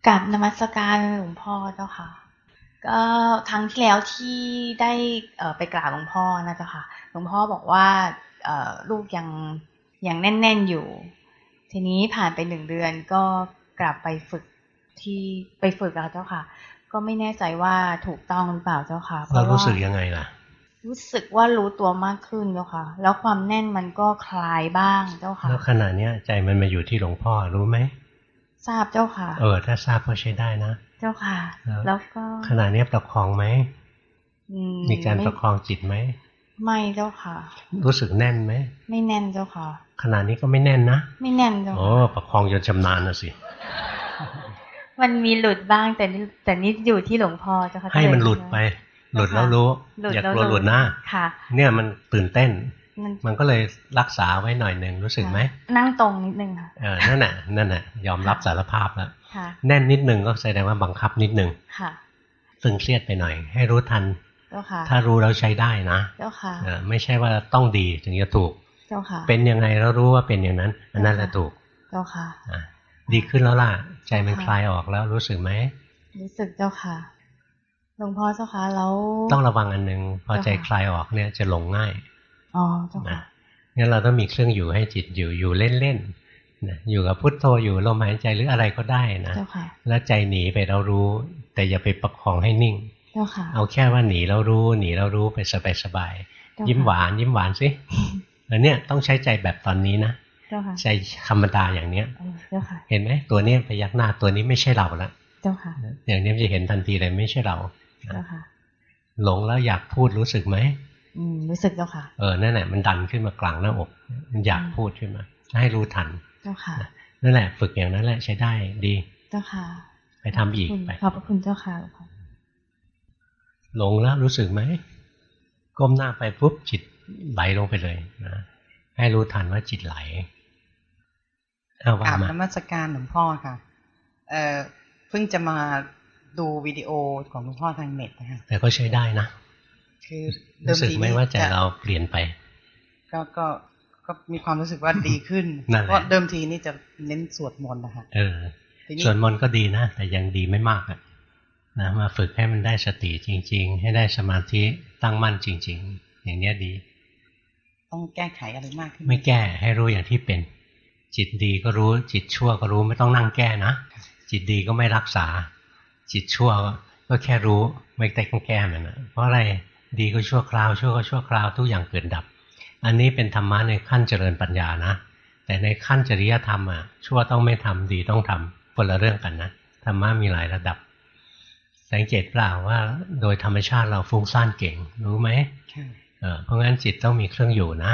กับนมัสการหลวงพ่อเจ้าค่ะ ก็ครั้งที่แล้วที่ได้ไปกราบหลวงพ่อนะเจ้าค่ะ หลวงพ่อบอกว่าลูกยังยังแน่น ๆอยู่ ทีนี้ผ่านไปหนึ่งเดือนก็กลับไปฝึกที่ไปฝึกแล้วเจ้าค่ะ ก็ไม่แน่ใจว่าถูกต้องหรือเปล่าเจ้าค่ะเรารู้สึกยังไงล่ะ รู้สึกว่ารู้ตัวมากขึ้นเจ้าค่ะ แล้วความแน่นมันก็คลายบ้างเจ้าค่ะ แล้วขณะนี้ใจมันมาอยู่ที่หลวงพ่อรู้ไหมทราบเจ้าค่ะ เออถ้าทราบก็ใช้ได้นะ เจ้าค่ะ แล้วก็ขณะนี้ประคองไหมมีการประคองจิตไหมไม่เจ้าค่ะ รู้สึกแน่นไหมไม่แน่นเจ้าค่ะ ขณะนี้ก็ไม่แน่นนะไม่แน่นเจ้าโอ้ประคองจนชำนาญนะสิมันมีหลุดบ้างแต่แต่นี่อยู่ที่หลวงพ่อเจ้าค่ะให้มันหลุดไป หลุดแล้วรู้ อย่ากลัวหลุดนะค่ะ เนี่ยมันตื่นเต้น มันก็เลยรักษาไว้หน่อยหนึ่งรู้สึกไหม นั่งตรงนิดนึงค่ะเออนั่นแหละนั่นแหละยอมรับสารภาพแล้วแน่นนิดนึงก็แสดงว่าบังคับนิดนึงค่ะตึงเครียดไปหน่อย ให้รู้ทันถ้ารู้แล้วใช้ได้นะเจ้าค่ะไม่ใช่ว่าต้องดีถึงจะถูกเจ้าค่ะเป็นยังไงแล้วรู้ว่าเป็นอย่างนั้น อันนั้นแหละถูกเจ้าค่ะดีขึ้นแล้วล่ะ ใจมันคลายออกแล้วรู้สึกไหมรู้สึกเจ้าค่ะหลวงพ่อเจ้าค่ะแล้วต้องระวังอันหนึ่งพอใจคลายออกเนี่ยจะหลงง่าย อ๋อเจ้าค่ะงั้นเราต้องมีเครื่องอยู่ให้จิตอยู่อยู่เล่นๆนะอยู่กับพุทโธอยู่ลมหายใจหรืออะไรก็ได้นะแล้วใจหนีไปเรารู้ แต่อย่าไปประคองให้นิ่งเอาแค่ว่าหนีเรารู้หนีเรารู้ไปสบายๆยิ้มหวานยิ้มหวานสิแล้วเนี่ยต้องใช้ใจแบบตอนนี้นะใจธรรมดาอย่างเนี้ยเห็นไหมตัวนี้พยักหน้าตัวนี้ไม่ใช่เราละอย่างนี้จะเห็นทันทีเลยไม่ใช่เราหลงแล้วอยากพูดรู้สึกไหมอืม รู้สึกเจ้าค่ะ เออ นั่นแหละมันดันขึ้นมากลางหน้าอก มันอยากพูดขึ้นมา ให้รู้ทัน เจ้าค่ะ นั่นแหละ ฝึกอย่างนั้นแหละใช้ได้ดี เจ้าค่ะ ไปทำอีกไป ขอบพระคุณเจ้าค่ะ หลงแล้วรู้สึกไหม ก้มหน้าไปปุ๊บจิตไหลลงไปเลยนะ ให้รู้ทันว่าจิตไหลเอาว่ามานมัสการหลวงพ่อค่ะ เอ่อ เพิ่งจะมาดูวิดีโอของหลวงพ่อทางเน็ตนะคะแต่ก็ใช้ได้นะ คือรู้สึกไหมว่าใจเราเปลี่ยนไป ก็ก็ก็มีความรู้สึกว่าดีขึ้นเพราะเดิมทีนี่จะเน้นสวดมนต์นะคะเออสวดมนต์ก็ดีนะ แต่ยังดีไม่มากอะนะมาฝึกให้มันได้สติจริง ๆ ให้ได้สมาธิตั้งมั่นจริง ๆ อย่างเนี้ยดี ต้องแก้ไขอะไรมากขึ้นไม่แก้ให้รู้อย่างที่เป็น จิตดีก็รู้จิตชั่วก็รู้ไม่ต้องนั่งแก้นะจิตดีก็ไม่รักษา จิตชั่วก็แค่รู้ไม่ต้องแก้มันนะเพราะอะไร ดีก็ชั่วคราวชั่วก็ชั่วคราวทุกอย่างเกิดดับ อันนี้เป็นธรรมะในขั้นเจริญปัญญานะ แต่ในขั้นจริยธรรมอะชั่วต้องไม่ทำดีต้องทำคนละเรื่องกันนะธรรมะมีหลายระดับ สังเกตเปล่าว่าโดยธรรมชาติเราฟุ้งซ่านเก่ง รู้ไหมเพราะงั้นจิตต้องมีเครื่องอยู่นะ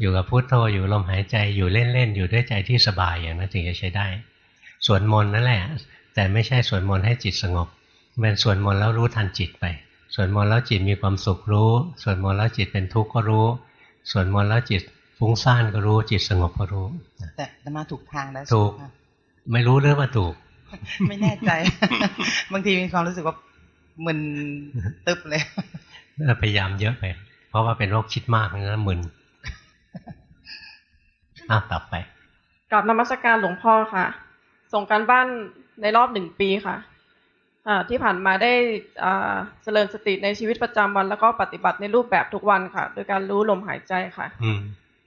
อยู่กับพุโทโธอยู่ลมหายใจอยู่เล่นๆอยู่ด้วยใจที่สบายอย่างนั้นถึงจะใช้ได้สวดมนต์นั่นแหละ แต่ไม่ใช่สวดมนต์ให้จิตสงบเป็นสวดมนต์แล้วรู้ทันจิตไป สวดมนต์แล้วจิตมีความสุขรู้สวดมนต์แล้วจิตเป็นทุกข์ก็รู้สวดมนต์แล้วจิตฟุ้งซ่านก็รู้จิตสงบก็รู้ แต่แต่มาถูกทางแล้วถูกใช่ไหมคะไม่รู้เรื่องว่าถูก ไม่แน่ใจ บางทีมีความรู้สึกว่ามึนตึบเลยพยายามเยอะไป เพราะว่าเป็นโรคคิดมากนะมึนอ้าวต่อไปกลับนมัสการหลวงพ่อค่ะ ส่งการบ้านในรอบหนึ่งปีค่ะอ่า ที่ผ่านมาได้อ่าเจริญสติในชีวิตประจำวัน แล้วก็ปฏิบัติในรูปแบบทุกวันค่ะ โดยการรู้ลมหายใจค่ะ อืม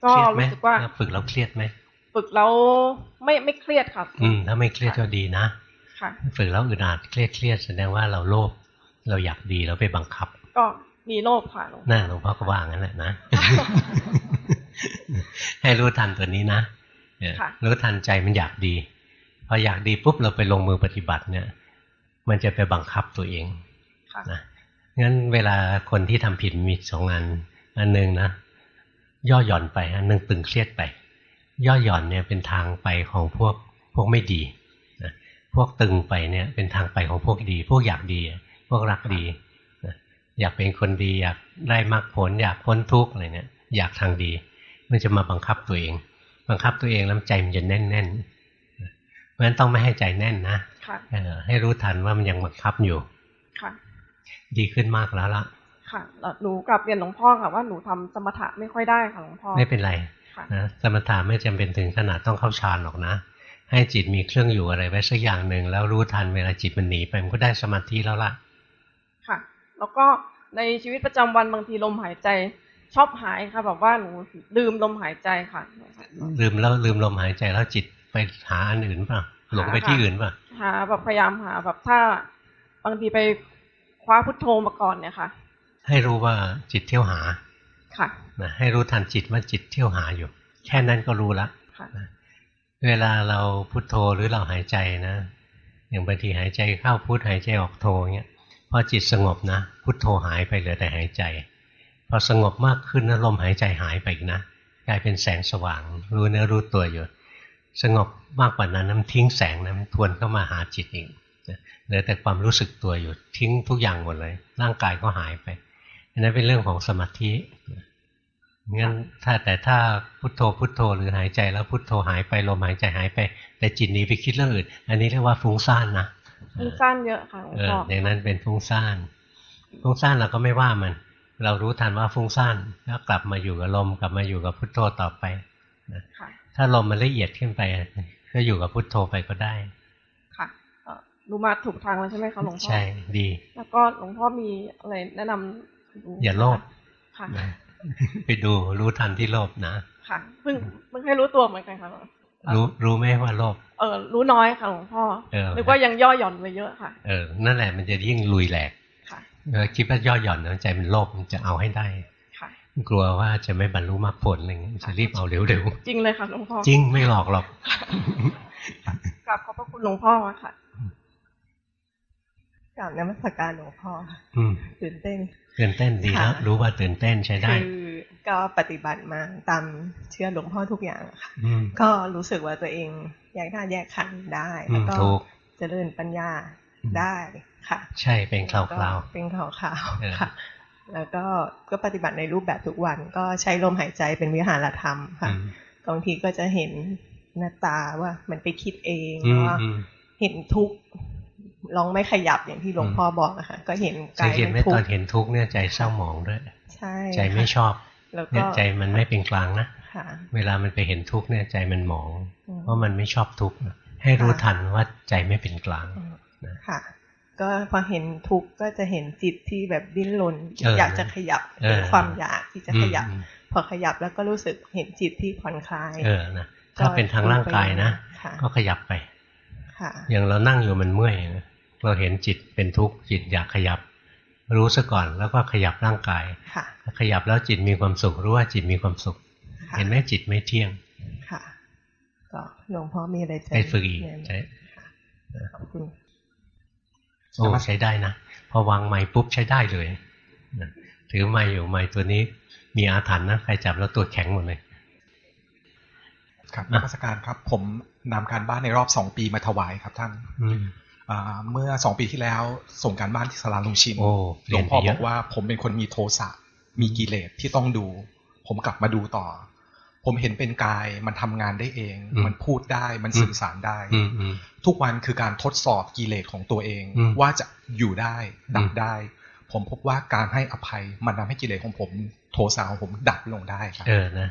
ก็เครียดไหมรู้สึกว่าฝึกแล้วเครียดไหมฝึกแล้วไม่ไม่เครียดค่ะ อืมถ้าไม่เครียดก็ดีนะค่ะฝึกแล้วอึดอัดเครียดเครียดแสดงว่าเราโลภเราอยากดีเราไปบังคับ ก็มีโลภค่ะหลวงพ่อนั่นหลวงพ่อก็ว่างั้นแหละนะ ให้รู้ทันตัวนี้นะเออค่ะรู้ทันใจมันอยากดี พออยากดีปุ๊บเราไปลงมือปฏิบัติเนี่ย มันจะไปบังคับตัวเองค่ะนะงั้นเวลาคนที่ทำผิดมีสองอัน อันหนึ่งนะย่อหย่อนไปอันหนึ่งตึงเครียดไป ย่อหย่อนเนี่ยเป็นทางไปของพวกพวกไม่ดีนะพวกตึงไปเนี่ยเป็นทางไปของพวกดี พวกอยากดี พวกรักดีนะอยากเป็นคนดีอยากได้มรรคผล อยากพ้นทุกข์อะไรเนี่ยอยากทางดี มันจะมาบังคับตัวเอง บังคับตัวเองแล้วใจมันจะแน่นๆนะ เพราะฉะนั้นต้องไม่ให้ใจแน่นนะค่ะเออให้รู้ทันว่ามันยังบังคับอยู่ค่ะ ดีขึ้นมากแล้วล่ะ ค่ะแล้วหนูกลับเรียนหลวงพ่อค่ะว่าหนูทำสมถะไม่ค่อยได้ค่ะหลวงพ่อไม่เป็นไรค่ะนะสมถะไม่จำเป็นถึงขนาดต้องเข้าฌานหรอกนะ ให้จิตมีเครื่องอยู่อะไรไว้สักอย่างหนึ่งแล้วรู้ทันเวลาจิตมันหนีไปมันก็ได้สมาธิแล้วล่ะ ค่ะ แล้วก็ในชีวิตประจำวันบางทีลมหายใจชอบหายค่ะแบบว่าหนูลืมลมหายใจค่ะลืมแล้วลืมลมหายใจแล้วจิต ไปหาอันอื่นเปล่ะหลงไปที่อื่นเปล่ะหาแบบพยายามหาแบบถ้าบางทีไปคว้าพุทโธมาก่อนเนี่ยค่ะ ให้รู้ว่าจิตเที่ยวหาค่ะนะให้รู้ทันจิตว่าจิตเที่ยวหาอยู่ แค่นั้นก็รู้ละค่ะเวลาเราพุโทโธหรือเราหายใจนะ อย่างบางทีหายใจเข้าพุทหายใจออกโธเงี้ยพอจิตสงบนะพุทโธหายไปเหลือแต่หายใจ พอสงบมากขึ้นนะลมหายใจหายไปอีกนะกลายเป็นแสงสว่าง รู้เนื้อรู้ตัวอยู่ สงบมากกว่านั้นน้ำทิ้งแสงนะมันทวนเข้ามาหาจิตอีกนะเหลือแต่ความรู้สึกตัวอยู่ทิ้งทุกอย่างหมดเลย ร่างกายก็หายไปอันนั้นเป็นเรื่องของสมาธิงั้นถ้าแต่ถ้าพุทโธพุทโธหรือหายใจแล้วพุทโธหายไปลมหายใจหายไป แต่จิตหนีไปคิดเรื่องอื่น อันนี้เรียกว่าฟุ้งซ่านนะฟุ้งซ่านเยอะค่ะหลวงเอพ่อออย่างนั้นเป็นฟุ้งซ่านฟุ้งซ่านเราก็ไม่ว่ามัน เรารู้ทันว่าฟุ้งซ่านแล้วกลับมาอยู่กับลมกลับมาอยู่กับพุทโธต่อไปค่ะ ถ้าลมมันละเอียดขึ้นไป ก็อยู่กับพุทโธไปก็ได้ ค่ะเอ่อรู้มาถูกทางแล้วใช่ไหมคะหลวงพ่อ ใช่ ดี แล้วก็หลวงพ่อมีอะไรแนะนำหนูอย่าโลภค่ะนะไปดูรู้ทันที่โลภนะ ค่ะเพิ่งเพิ่งให้รู้ตัวเหมือนกันค่ะรู้รู้ไหมว่าโลภเออรู้น้อยค่ะหลวงพ่อเออนึกว่ายังย่อหย่อนไปเยอะค่ะ เออ นั่นแหละมันจะยิ่งลุยแหลกค่ะเออคิดว่าย่อหย่อนนะใจมันโลภมันจะเอาให้ได้ค่ะ กลัวว่าจะไม่บรรลุมรรคผลอะไรเงี้ยจะรีบเอาเร็วจริงเลยค่ะหลวงพ่อๆจริงไม่หลอกหรอกกราบขอบพระคุณหลวงพ่อค่ะกราบนมัสการหลวงพ่อค่ะอืมตื่นเต้นตื่นเต้นดีแล้วค่ะรู้ว่าตื่นเต้นใช้ได้ คือก็ปฏิบัติมาตามเชื่อหลวงพ่อทุกอย่างค่ะอืมก็รู้สึกว่าตัวเองแยกธาตุแยกขันธ์ได้อืแล้วมก็ถูกเจริญปัญญาอืมได้ค่ะ ใช่เป็นคราวแล้ก็เป็นข่าวข่าวเออค่ะ แล้วก็ก็ปฏิบัติในรูปแบบทุกวัน ก็ใช้ลมหายใจเป็นวิหารธรรมๆค่ะอืมบางทีก็จะเห็นหน้าตาว่ามันไปคิดเองอืมว่าอืมเห็นทุกข์ลองไม่ขยับอย่างที่หลวงพ่อบอกนะคะก็เห็นสักางยเกตไหมเป็นทุตกอนข์เห็นทุกข์เนี่ยใจเศร้าหมองด้วยใช่ใจไม่ชอบแล้วเนี่ก็ยใจมันไม่เป็นกลางนะค่ะเวลามันไปเห็นทุกข์เนี่ยใจมันหมองอืมเพราะมันไม่ชอบทุกข์ให้รู้ทันว่าใจไม่เป็นกลางอืมนะค่ะ ก็พอเห็นทุกข์ก็จะเห็นจิตที่แบบดิ้นรนเออออยากจะขยับเออเป็นความอยากที่จะขยับอืมพอขยับแล้วก็รู้สึกเห็นจิตที่ผ่อนคลาย เออนะถ้าเป็นทางร่างกายนะค่ะก็ขยับไปค่ะอย่างเรานั่งอยู่มันเมื่อยนะเราเห็นจิตเป็นทุกข์จิตอยากขยับ รู้ซะก่อนแล้วก็ขยับร่างกายค่ะขยับแล้วจิตมีความสุขรู้ว่าจิตมีความสุขค่ะเห็นไหมจิตไม่เที่ยงค่ะก็หลวงพ่อมีอะไรจะไปฝึกอีกแนะนำใช่ขอบคุณโอ้ ใช้ได้นะ พอวางไม้ปุ๊บใช้ได้เลยนะถือไม้อยู่ไม้ตัวนี้ มีอาถรรพ์นะใครจับแล้วตัวแข็งหมดเลย ครับนอะมัสการครับ ผมนำการบ้านในรอบสองปีมาถวายครับท่านอืมเมื่อสองปีที่แล้วส่งการบ้านที่สาราลุงชินโอ้หลวงพ่อบอกว่า ผมเป็นคนมีโทสะมีกิเลสที่ต้องดู ผมกลับมาดูต่อ ผมเห็นเป็นกายมันทำงานได้เอง มันพูดได้มันสื่อสารได้อืมอืมทุกวันคือการทดสอบกิเลสของตัวเองอืมว่าจะอยู่ได้ดับอืมได้ ผมพบว่าการให้อภัยมันทำให้กิเลสของผม โทสะของผมดับลงได้ครับเออนะ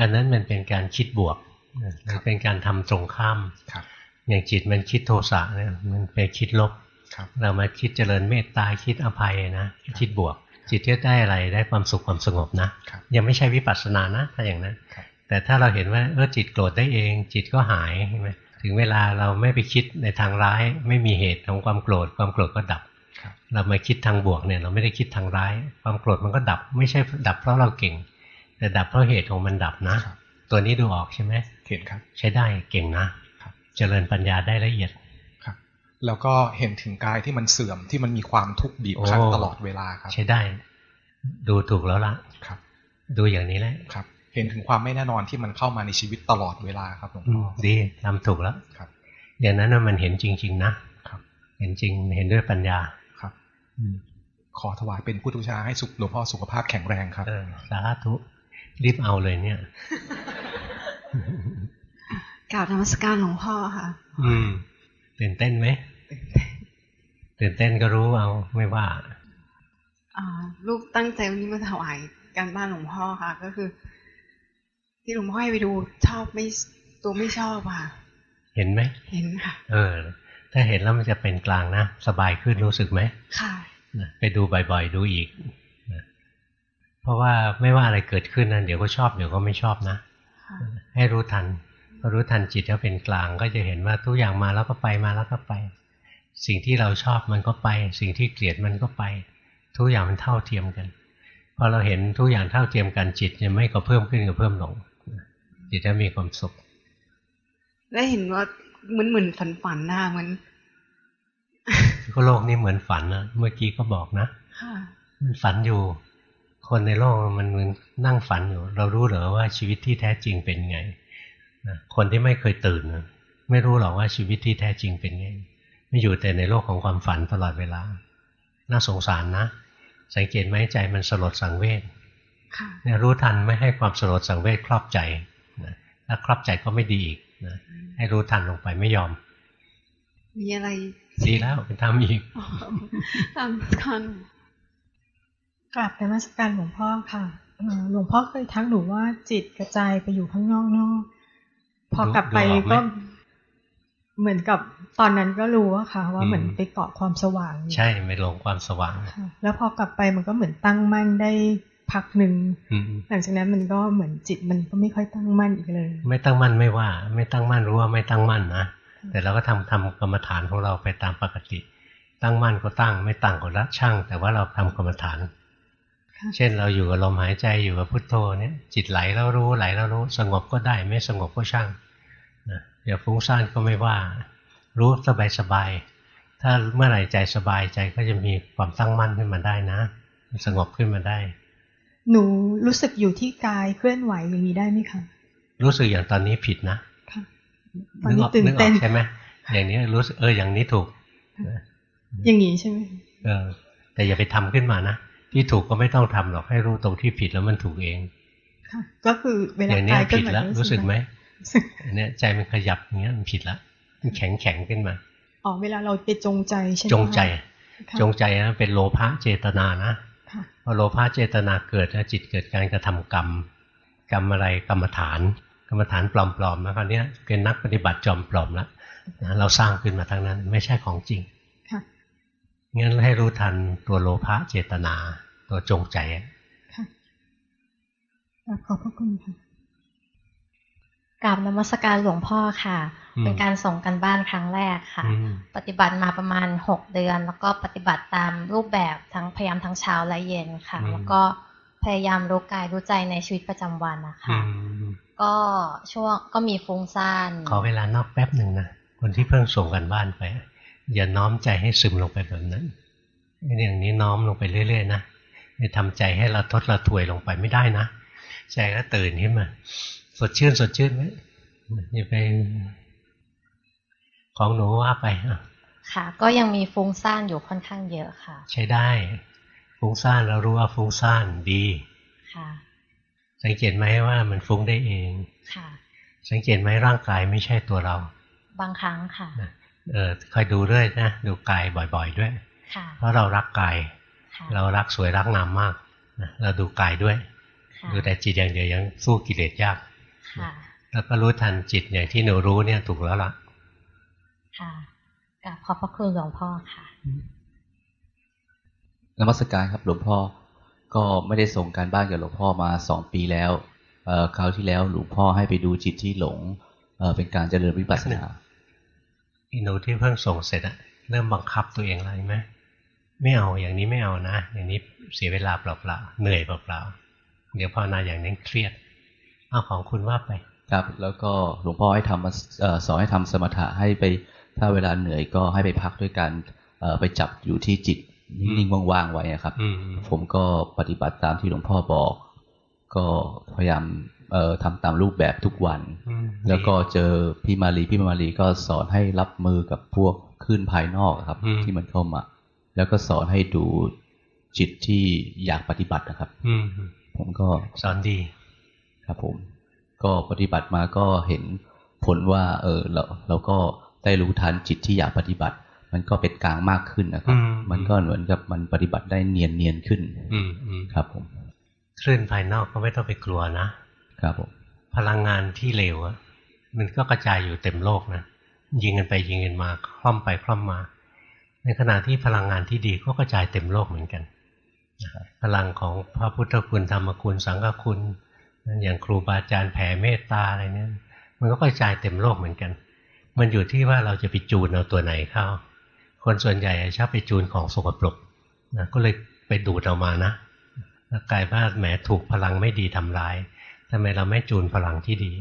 อันนั้นมันเป็นการคิดบวกนะมันเป็นการทำตรงข้ามครับ อย่างจิตมันคิดโทสะเนี่ยมันไปคิดลบครับเรามาคิดเจริญเมตตาคิดอภัยนะคิดบวกจิตจะได้อะไรได้ความสุขความสงบนะครับยังไม่ใช่วิปัสสนานะถ้าอย่างนั้นครับ แต่ถ้าเราเห็นว่าเออจิตโกรธได้เอง จิตก็หายใช่ไหมถึงเวลาเราไม่ไปคิดในทางร้าย ไม่มีเหตุของความโกรธ ความโกรธก็ดับครับเรามาคิดทางบวกเนี่ย เราไม่ได้คิดทางร้าย ความโกรธมันก็ดับ ไม่ใช่ดับเพราะเราเก่ง แต่ดับเพราะเหตุของมันดับนะครับตัวนี้ดูออกใช่ไหมเห็นครับ ใช้ได้เก่งนะครับเจริญปัญญาได้ละเอียดครับ แล้วก็เห็นถึงกายที่มันเสื่อมที่มันมีความทุกข์บีบคั้นโอ้ตลอดเวลาครับ ใช้ได้ ดูถูกแล้วละครับ ดูอย่างนี้แหละครับ เห็นถึงความไม่แน่นอนที่มันเข้ามาในชีวิตตลอดเวลาครับหลวงอืพ่มอดีทำถูกแล้วครับอย่างนั้นน่ะมันเห็นจริง ๆ นะครับเห็นจริงเห็นด้วยปัญญาครับอืมขอถวายเป็นพุทธบูชาให้สุขหลวงพ่อสุขภาพแข็งแรงครับเออสาธุรีบเอาเลยเนี่ยกล่าวนมัสการหลวงพ่อค่ะ อืมตื่นเต้นไหมตื่นเต้นก็รู้เอาไม่ว่าอ่าลูกตั้งใจวันนี้มาถวายการบ้านหลวงพ่อค่ะ ก็คือ ที่หลวงพ่อให้ไปดูชอบไม่ตัวไม่ชอบค่ะ เห็นไหมเห็นค่ะ เออ ถ้าเห็นแล้วมันจะเป็นกลางนะสบายขึ้นรู้สึกไหมค่ะนะไปดูบ่อยๆดูอีกนะเพราะว่าไม่ว่าอะไรเกิดขึ้นนะเดี๋ยวก็ชอบเดี๋ยวก็ไม่ชอบนะค่ะให้รู้ทันพอรู้ทันจิตแล้วเป็นกลางก็จะเห็นว่าทุกอย่างมาแล้วก็ไปมาแล้วก็ไป สิ่งที่เราชอบมันก็ไป สิ่งที่เกลียดมันก็ไป ทุกอย่างมันเท่าเทียมกันพอเราเห็นทุกอย่างเท่าเทียมกันจิตจะไม่ก็เพิ่มขึ้นกับเพิ่มลง จิตจะมีความสุข ได้เห็นว่าเหมือนเหมือนฝันฝันๆนะเหมือนก็โลกนี้เหมือนฝันนะเมื่อกี้ก็บอกนะค่ะมันฝันอยู่ คนในโลกมันเหมือนนั่งฝันอยู่ เรารู้เหรอว่าชีวิตที่แท้จริงเป็นไงนะคนที่ไม่เคยตื่นนะไม่รู้หรอกว่าชีวิตที่แท้จริงเป็นไงไม่อยู่แต่ในโลกของความฝันตลอดเวลา น่าสงสารนะ สังเกตไหมใจมันสลดสังเวชค่ะเนี่ยรู้ทันไม่ให้ความสลดสังเวชครอบใจนะ ถ้าครอบใจก็ไม่ดีอีกนะให้รู้ทันลงไปไม่ยอม มีอะไรดีแล้วไปทำอีกตามคันกราบนมัสการหลวงพ่อค่ะเอ่อหลวงพ่อเคยทักหนูว่าจิตกระจายไปอยู่ข้างนอกนอกพอกลับไปดูออกไหมก็เหมือนกับตอนนั้นก็รู้อะค่ะ ว่าอืมเหมือนไปเกาะความสว่างอยู่ใช่ไม่หลงความสว่างค่ะแล้วพอกลับไปมันก็เหมือนตั้งมั่นได้ พักหนึ่งอืมหลังจากนั้นมันก็เหมือนจิตมันก็ไม่ค่อยตั้งมั่นอีกเลย ไม่ตั้งมั่นไม่ว่า ไม่ตั้งมั่นรู้ว่าไม่ตั้งมั่นนะแต่เราก็ทำทำกรรมฐานของเราไปตามปกติ ตั้งมั่นก็ตั้ง ไม่ตั้งก็ละช่าง แต่ว่าเราทำกรรมฐานค่ะเช่นเราอยู่กับลมหายใจอยู่กับพุทโธเนี่ย จิตไหลแล้วรู้ไหลแล้วรู้สงบก็ได้ ไม่สงบก็ช่างนะอย่าฟุ้งซ่านก็ไม่ว่า รู้สบายสบายๆถ้าเมื่อไหร่ใจสบายใจก็จะมีความตั้งมั่นขึ้นมาได้นะ สงบขึ้นมาได้ หนูรู้สึกอยู่ที่กายเคลื่อนไหวอย่างนี้ได้ไหมคะ รู้สึกอย่างตอนนี้ผิดนะค่ะตอนนี้กกตื่นเต้นกออกใช่ไหมอย่างนี้รู้สึกเอออย่างนี้ถูก อย่างนี้ใช่ไหมเออ แต่อย่าไปทำขึ้นมานะที่ถูกก็ไม่ต้องทำหรอกให้รู้ตรงที่ผิดแล้วมันถูกเองค่ะก็คือเวอลาย่างเนี้ยกายเคลื่ผิอนไหวดแล้วรู้สึกไหมรู้สึกอันเนี้ยใจมันขยับอย่างเงี้ยมันผิดละมันแข็งแข็งขึ้นมาอ๋อเวลาเราไปจงใจใช่ไหมจงใจคะจงใจนะเป็นโลภะเจตนานะค่ะพ อโลภะเจตนาเกิดแล้วจิตเกิดการกระทำกรรม กรรมอะไรกรรมฐาน กรรมฐานปลอมๆนะคราวเนี้ยเป็นนักปฏิบัติจอมปลอมละนะเราสร้างขึ้นมาทั้งนั้นไม่ใช่ของจริงค่ะงั้นให้รู้ทันตัวโลภะเจตนา ตัวจงใจอะค่ะขอบพระคุณค่ะ กราบนมัสการหลวงพ่อค่ะอืมเป็นการส่งกันบ้านครั้งแรกค่ะอืมปฏิบัติมาประมาณหกเดือน แล้วก็ปฏิบัติตามรูปแบบทั้งพยายามทั้งเช้าและเย็นค่ะอืมแล้วก็พยายามรู้กายรู้ใจในชีวิตประจำวันนะอืคะมก็ช่วงก็มีฟุ้งซ่านขอเวลานอกแป๊บหนึ่งนะคนที่เพิ่งส่งกันบ้านไป อย่าน้อมใจให้ซึมลงไปแบบนั้นอย่างนี้น้อมลงไปเรื่อยๆนะไม่ทำใจให้เราทดเราถวยลงไปไม่ได้นะใจก็ตื่นขึ้นมา สดชื่น สดชื่นไหมอย่าไปของหนูว่าไปอะค่ะ ก็ยังมีฟุ้งซ่านอยู่ค่อนข้างเยอะค่ะ ใช้ได้ฟุ้งซ่านเรารู้ว่าฟุ้งซ่านดีค่ะสังเกตไหมว่ามันฟุ้งได้เองค่ะ สังเกตไหมร่างกายไม่ใช่ตัวเรา บางครั้งค่ะเออคอยดูด้วยนะดูกายบ่อยๆด้วยค่ะเพราะเรารักกายค่ะเรารักสวยรักงามมากนะเราดูกายด้วยค่ะดูแต่จิตอย่างเดียวยังสู้กิเลสยาก ค่ะ แล้วก็รู้ทันจิตอย่างที่หนูรู้เนี่ยถูกแล้วล่ะ ค่ะกราบขอบพระคุณหลวงพ่อค่ะนมัสการครับหลวงพ่อ ก็ไม่ได้ส่งการบ้านกับหลวงพ่อมาสองปีแล้วเอ่อคราวที่แล้วหลวงพ่อให้ไปดูจิตที่หลงเอ่อเป็นการเจริญวิปัสสนาอีหนูที่เพิ่งส่งเสร็จอะเริ่มบังคับตัวเองแล้วเห็นไหมไม่เอาอย่างนี้ไม่เอานะ อย่างนี้เสียเวลาเปล่าๆเหนื่อยเปล่าๆเดี๋ยวภาวนาอย่างนี้เครียด เอาของคุณว่าไป ครับ แล้วก็หลวงพ่อให้ทำเอ่อสอนให้ทำสมถะให้ไปถ้าเวลาเหนื่อยก็ให้ไปพักด้วยการเอ่อไปจับอยู่ที่จิตนิ่งๆว่างๆไว้อะครับอืมผมก็ปฏิบัติตามที่หลวงพ่อบอก ก็พยายามเอ่อทำตามรูปแบบทุกวันอืมแล้วก็เจอพี่มารีพี่มารีก็สอนให้รับมือกับพวกคลื่นภายนอกอะครับอืมที่มันเข้ามา แล้วก็สอนให้ดูจิตที่อยากปฏิบัตินะครับอืมผมก็สอนดี ครับผม ก็ปฏิบัติมาก็เห็นผลว่า เออเราเราก็ได้รู้ทันจิตที่อยากปฏิบัติ มันก็เป็นกลางมากขึ้นนะครับอืมมันก็เหมือนกับมันปฏิบัติได้เนียนเนียนๆขึ้น อืมอืมครับผมคลื่นภายนอกก็ไม่ต้องไปกลัวนะครับผมพลังงานที่เลวอะมันก็กระจายอยู่เต็มโลกนะยิงกันไปยิงกันมาคล่อมไปคล่อมมา ในขณะที่พลังงานที่ดีก็กระจายเต็มโลกเหมือนกันพลังของพระพุทธคุณธรรมคุณสังฆคุณ อย่างครูบาอาจารย์แผ่เมตตาอะไรเนี่ยมันก็กระจายเต็มโลกเหมือนกัน มันอยู่ที่ว่าเราจะไปจูนเอาตัวไหนเข้า คนส่วนใหญ่ชอบไปจูนของสกปรกนะก็เลยไปดูดเอามานะแล้วกลายว่าแหมถูกพลังไม่ดีทำร้ายทำไมเราไม่จูนพลังที่ดี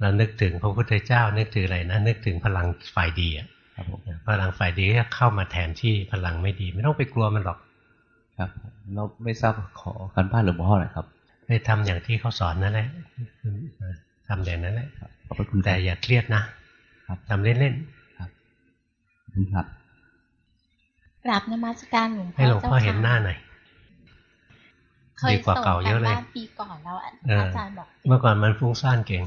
เรานึกถึงพระพุทธเจ้า นึกถึงอะไรนะนึกถึงพลังฝ่ายดีอะครับผมพลังฝ่ายดีก็เข้ามาแทนที่พลังไม่ดี ไม่ต้องไปกลัวมันหรอก ครับผมเราไม่ทราบขอการบ้านหลวงพ่อหน่อยครับ ไปทำอย่างที่เขาสอนนั่นแหละทำแบบนั้นแหละขอบพระคุณแต่อย่าเครียดนะครับทำเล่นครับกราบนมัสการหลวงๆพ่อให้หลวงพ่อจ้าค่ะเห็นหน้าหน่อยเคยดีกว่าส่งเก่าเยอะเลยกรบ้านปีก่อนแล้วเอออาจารย์บอกเมื่อก่อนมันฟุ้งซ่านเก่ง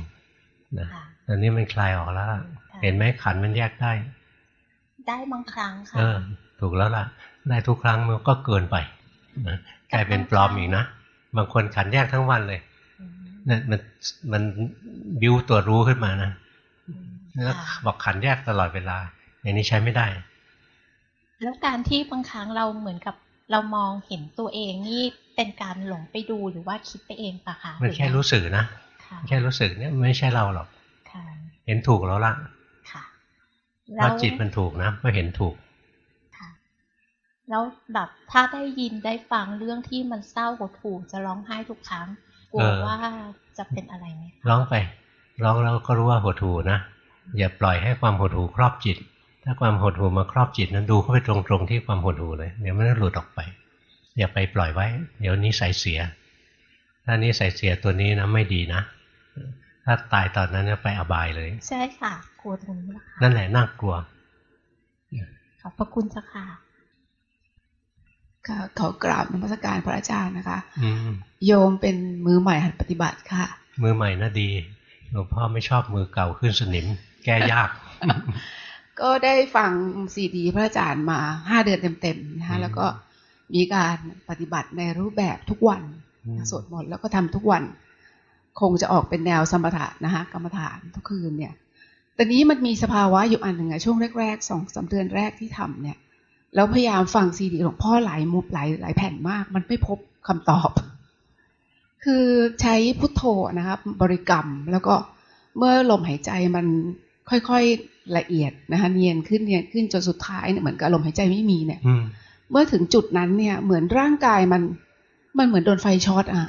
นะค่ะตอนนี้มันคลายออกแล้วล่ะค่ะเห็นไหมขันมันแยกได้ ได้บางครั้งค่ะเออถูกแล้วล่ะ ได้ทุกครั้งมันก็เกินไปนะกลายเป็นปลอมอีกนะ บางคนขันแยกทั้งวันเลยมเนี่ยมันมันบิวตัวรู้ขึ้นมานะอืมแล้วค่ะบอกขันแยกตลอดเวลา อย่างนี้ใช้ไม่ได้ แล้วการที่บางครั้งเราเหมือนกับเรามองเห็นตัวเองนี่เป็นการหลงไปดูหรือว่าคิดไปเองปะคะมันแค่รู้สึกนะค่ะแค่รู้สึกเนี่ยไม่ใช่เราหรอกค่ะเห็นถูกแล้วล่ะค่ะเพราะจิตมันถูกนะก็เห็นถูกค่ะ แล้วแบบถ้าได้ยินได้ฟังเรื่องที่มันเศร้าหดหู่จะร้องไห้ทุกครั้งกลัวเออว่าจะเป็นอะไรไหมคะร้องไป ร้องแล้วก็รู้ว่าหดหูนะอย่าปล่อยให้ความหดหูครอบจิต ถ้าความหดหูมาครอบจิตนั้นดูเข้าไปตรงๆที่ความหดหูเลยเดี๋ยวมันจะหลุดออกไป อย่าไปปล่อยไว้ เดี๋ยวนี้ใส่เสีย ถ้านี้ใส่เสียตัวนี้นะไม่ดีนะถ้าตายตอนนั้นจะไปอบายเลย ใช่ค่ะกลัวตรงนี้แหละค่ะนั่นแหละน่ากลัวขอบพระคุณเจ้าค่ะ ค่ะขอกราบนมัสการพระอาจารย์นะคะอืมโยมเป็นมือใหม่หัดปฏิบัติค่ะ มือใหม่น่ะดีหลวงพ่อไม่ชอบมือเก่าขึ้นสนิม แก้ยาก ก็ได้ฟังซีดีพระอาจารย์มาห้าเดือนเต็มๆนะคะอืมแล้วก็มีการปฏิบัติในรูปแบบทุกวันอืมสวดมนต์แล้วก็ทำทุกวัน คงจะออกเป็นแนวสมถะนะคะกรรมฐานทุกคืนเนี่ยแต่นี้มันมีสภาวะอยู่อันหนึ่งอะช่วงแรกๆสองสามเดือนแรกที่ทำเนี่ย แล้วพยายามฟังซีดีหลวงพ่อหลายมุกหลายหลายแผ่นมาก มันไม่พบคำตอบ คือใช้พุทโธนะครับ บริกรรมแล้วก็เมื่อลมหายใจมันค่อยๆละเอียดนะคะเนียนขึ้นเนียนขึ้นจนสุดท้ายเนี่ยเหมือนกับลมหายใจไม่มีเนี่ยอืมเมื่อถึงจุดนั้นเนี่ย เหมือนร่างกายมันมันเหมือนโดนไฟช็อตอะ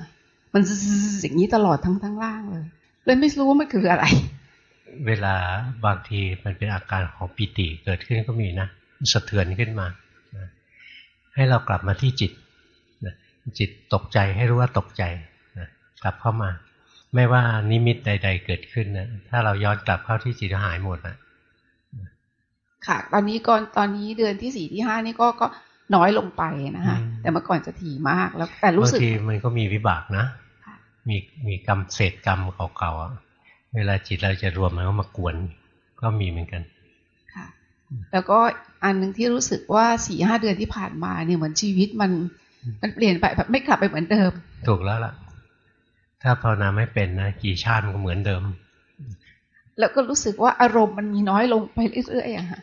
มันซึๆอย่างนี้ตลอดทั้งทั้งล่างเลยเลยไม่รู้ว่ามันคืออะไร เวลาบางทีมันเป็นอาการของปิติเกิดขึ้นก็มีนะ สะเทือนขึ้นมานะให้เรากลับมาที่จิตนะจิตตกใจให้รู้ว่าตกใจนะกลับเข้ามา ไม่ว่านิมิตใด ๆ เกิดขึ้นนะถ้าเราย้อนกลับเข้าที่จิตหายหมดนะค่ะ ตอนนี้ก่อนตอนนี้เดือนที่สี่ที่ห้านี่ก็ก็น้อยลงไปนะคะแต่เมื่อก่อนจะถี่มากแล้ว แต่รู้สึกบางทีมันก็มีวิบากนะ มีมีกรรมเศษกรรมเก่าๆเวลาจิตเราจะรวมมันก็มากวน ก็มีเหมือนกันค่ะ แล้วก็อันหนึ่งที่รู้สึกว่าสี่ห้าเดือนที่ผ่านมาเนี่ยเหมือนชีวิตมันมันเปลี่ยนไปแบบไม่กลับไปเหมือนเดิม ถูกแล้วล่ะ ถ้าภาวนาไม่เป็นนะกี่ชาติมันก็เหมือนเดิม แล้วก็รู้สึกว่าอารมณ์มันมีน้อยลงไปเรื่อยๆอะค่ะ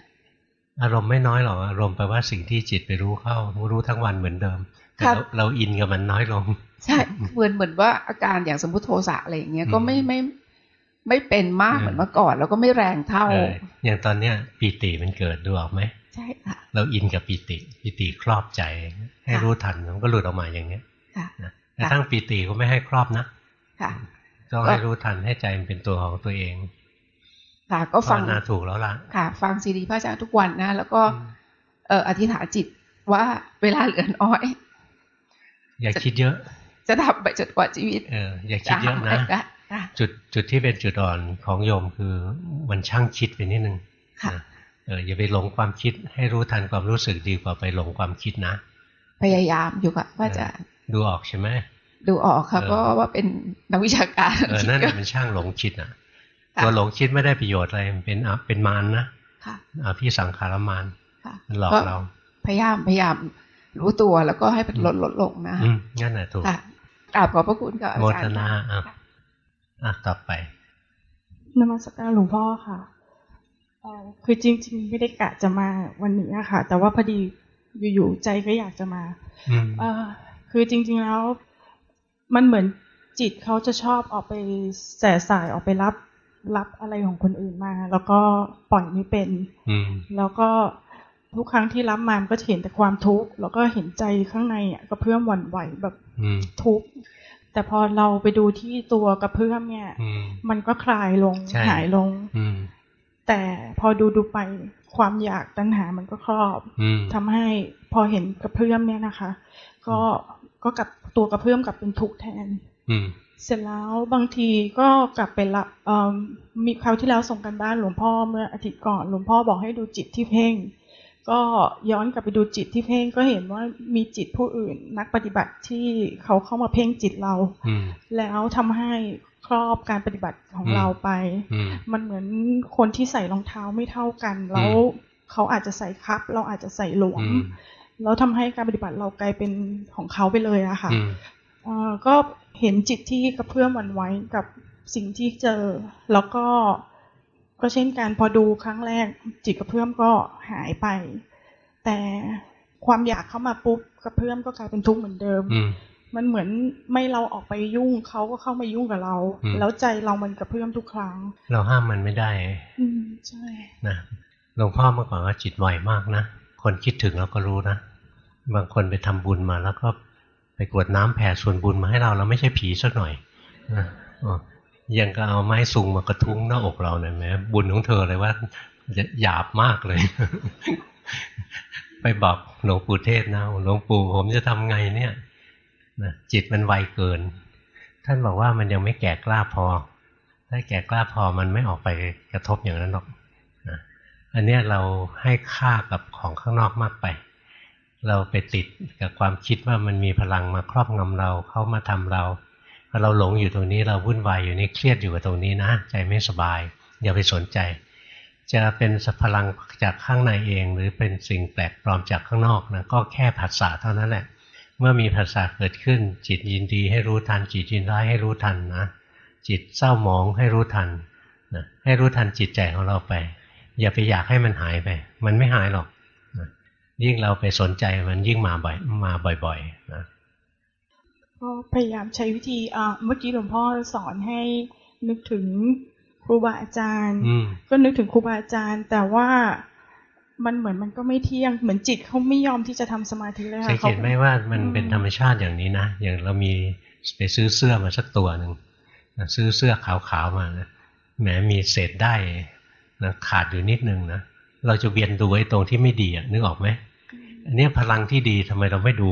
อารมณ์ไม่น้อยหรอกอารมณ์แปลว่าสิ่งที่จิตไปรู้เข้ารู้ทั้งวันเหมือนเดิมแต่เราอินกับมันน้อยลง ใช่เหมือนเหมือนว่าอาการอย่างสมมติโทสะอะไรอย่างเงี้ยก็ไม่ไม่ ไม่เป็นมากเหมือนเมื่อก่อน แล้วก็ไม่แรงเท่าอย่างตอนเนี้ยปีติมันเกิดดูออกไหมใช่ค่ะ เราอินกับปีติ ปีติครอบใจ ให้รู้ทันมันก็หลุดออกมาอย่างเงี้ยแต่ทั้งปีติก็ไม่ให้ครอบนะค่ะต้องให้รู้ทันให้ใจมันเป็นตัวของตัวเอง ค่ะ ก็ฟังนาถูกแล้วล่ะค่ะ ฟังซีดีพระอาจารย์ทุกวันนะ แล้วก็เอออธิษฐานจิตว่าเวลาเหลือน้อย อย่าคิดเยอะ จะทำไปจนกว่าชีวิต เออ อย่าคิดเยอะนะ จุดจุดที่เป็นจุดอ่อนของโยมคือมันช่างคิดไปนิดนึงค่ะเอออย่าไปหลงความคิดให้รู้ทันความรู้สึกดีกว่าไปหลงความคิดนะ พยายามอยู่ค่ะว่าจะดูออกใช่ไหมดูออกครับก็ว่าเป็นนักวิชาการเออนั่นเป็นช่างหลงคิดอะตัวหลงคิดไม่ได้ประโยชน์อะไรเป็นเป็นมารนะอภิสังขารมารหลอกเรา พยายามพยายามรู้ตัวแล้วก็ให้มันลดลดลงนะงั้นแหละถูกกราบขอบพระคุณกับอาจารย์โมทนา อะต่อไปนมัสการหลวงพ่อค่ะคือจริง ๆ ไม่ได้กะจะมาวันนี้ค่ะ แต่ว่าพอดีอยู่ๆใจก็อยากจะมาอคือจริง ๆแล้ว มันเหมือนจิตเขาจะชอบออกไปแส่สายออกไปรับรับอะไรของคนอื่นมา แล้วก็ปล่อยไม่เป็นแล้วก็ทุกครั้งที่รับมามันก็จะเห็นแต่ความทุกข์แล้วก็เห็นใจข้างในอะกระเพื่อมหวั่นไหวแบบทุกข์ แต่พอเราไปดูที่ตัวกระเพื่อมเนี่ยมันก็คลายลงหายลงแต่พอดูดูไปความอยากตัณหามันก็ครอบทำให้พอเห็นกระเพื่อมเนี่ยนะคะ ก็ก็กับตัวกระเพื่อมกับเป็นทุกข์แทนเสร็จแล้วบางทีก็กลับไปละมีคราวที่แล้วส่งกันบ้านหลวงพ่อเมื่ออาทิตย์ก่อนหลวงพ่อบอกให้ดูจิตที่เพ่ง ก็ย้อนกลับไปดูจิตที่เพ่งก็เห็นว่ามีจิตผู้อื่น นักปฏิบัติที่เขาเข้ามาเพ่งจิตเรา แล้วทำให้ครอบการปฏิบัติของเราไป มันเหมือนคนที่ใส่รองเท้าไม่เท่ากัน แล้วเขาอาจจะใส่ครับ เราอาจจะใส่หลวมแล้วทำให้การปฏิบัติเรากลายเป็นของเขาไปเลยอะค่ะก็เห็นจิตที่กระเพื่อมวันไว้กับสิ่งที่เจอ แล้วก็ ก็เช่นการพอดูครั้งแรกจิตกระเพื่อมก็หายไป แต่ความอยากเข้ามาปุ๊บกระเพื่อมก็กลายเป็นทุกข์เหมือนเดิม มันเหมือนไม่เราออกไปยุ่งเขาก็เข้ามายุ่งกับเรา แล้วใจเรามันกระเพื่อมทุกครั้ง เราห้ามมันไม่ได้ อืมใช่นะหลวงพ่อเมื่อก่อนก็จิตไวมากนะคนคิดถึงเราก็รู้นะบางคนไปทำบุญมาแล้วก็ไปกวดน้ำแผ่ส่วนบุญมาให้เราเราไม่ใช่ผีสักหน่อย ยังก็เอาไม้สุงมากระทุ้งหน้าอกเราเนี่ยแม้บุญของเธอเลยว่าหยาบมากเลย ไปบอกหลวงปู่เทศนะหลวงปู่ผมจะทำไงเนี่ยนะจิตมันไวเกิน ท่านบอกว่ามันยังไม่แก่กล้าพอ ถ้าแก่กล้าพอมันไม่ออกไปกระทบอย่างนั้นหรอกนะอันนี้เราให้ค่ากับของข้างนอกมากไป เราไปติดกับความคิดว่ามันมีพลังมาครอบงำเรา เข้ามาทำเรา เราหลงอยู่ตรงนี้เราวุ่นวายอยู่นี่เครียดอยู่กับตรงนี้นะ ใจไม่สบาย อย่าไปสนใจ จะเป็นพลังจากข้างในเอง หรือเป็นสิ่งแปลกปลอมจากข้างนอกนะก็แค่ผัสสะเท่านั้นแหละ เมื่อมีผัสสะเกิดขึ้น จิตยินดีให้รู้ทัน จิตยินร้ายให้รู้ทันนะ จิตเศร้าหมองให้รู้ทันนะให้รู้ทันจิตใจของเราไป อย่าไปอยากให้มันหายไป มันไม่หายหรอกยิ่งเราไปสนใจมันยิ่งมาบ่อยมาบ่อยๆนะ ก็พยายามใช้วิธีอ่าเมื่อกี้หลวงพ่อสอนให้นึกถึงครูบาอาจารย์ ก็นึกถึงครูบาอาจารย์ แต่ว่ามันเหมือนมันก็ไม่เที่ยงเหมือนจิตเขาไม่ยอมที่จะทำสมาธิเลยค่ะสังเกตไหมว่ามันเป็นธรรมชาติอย่างนี้นะ อย่างเรามีไปซื้อเสื้อมาสักตัวหนึ่งซื้อเสื้อขาวๆมานะแหมมีเศษได้นะขาดอยู่นิดนึงนะเราจะเวียนดูไอ้ตรงที่ไม่ดีอะนึกออกไหมอันนี้พลังที่ดีทำไมเราไม่ดู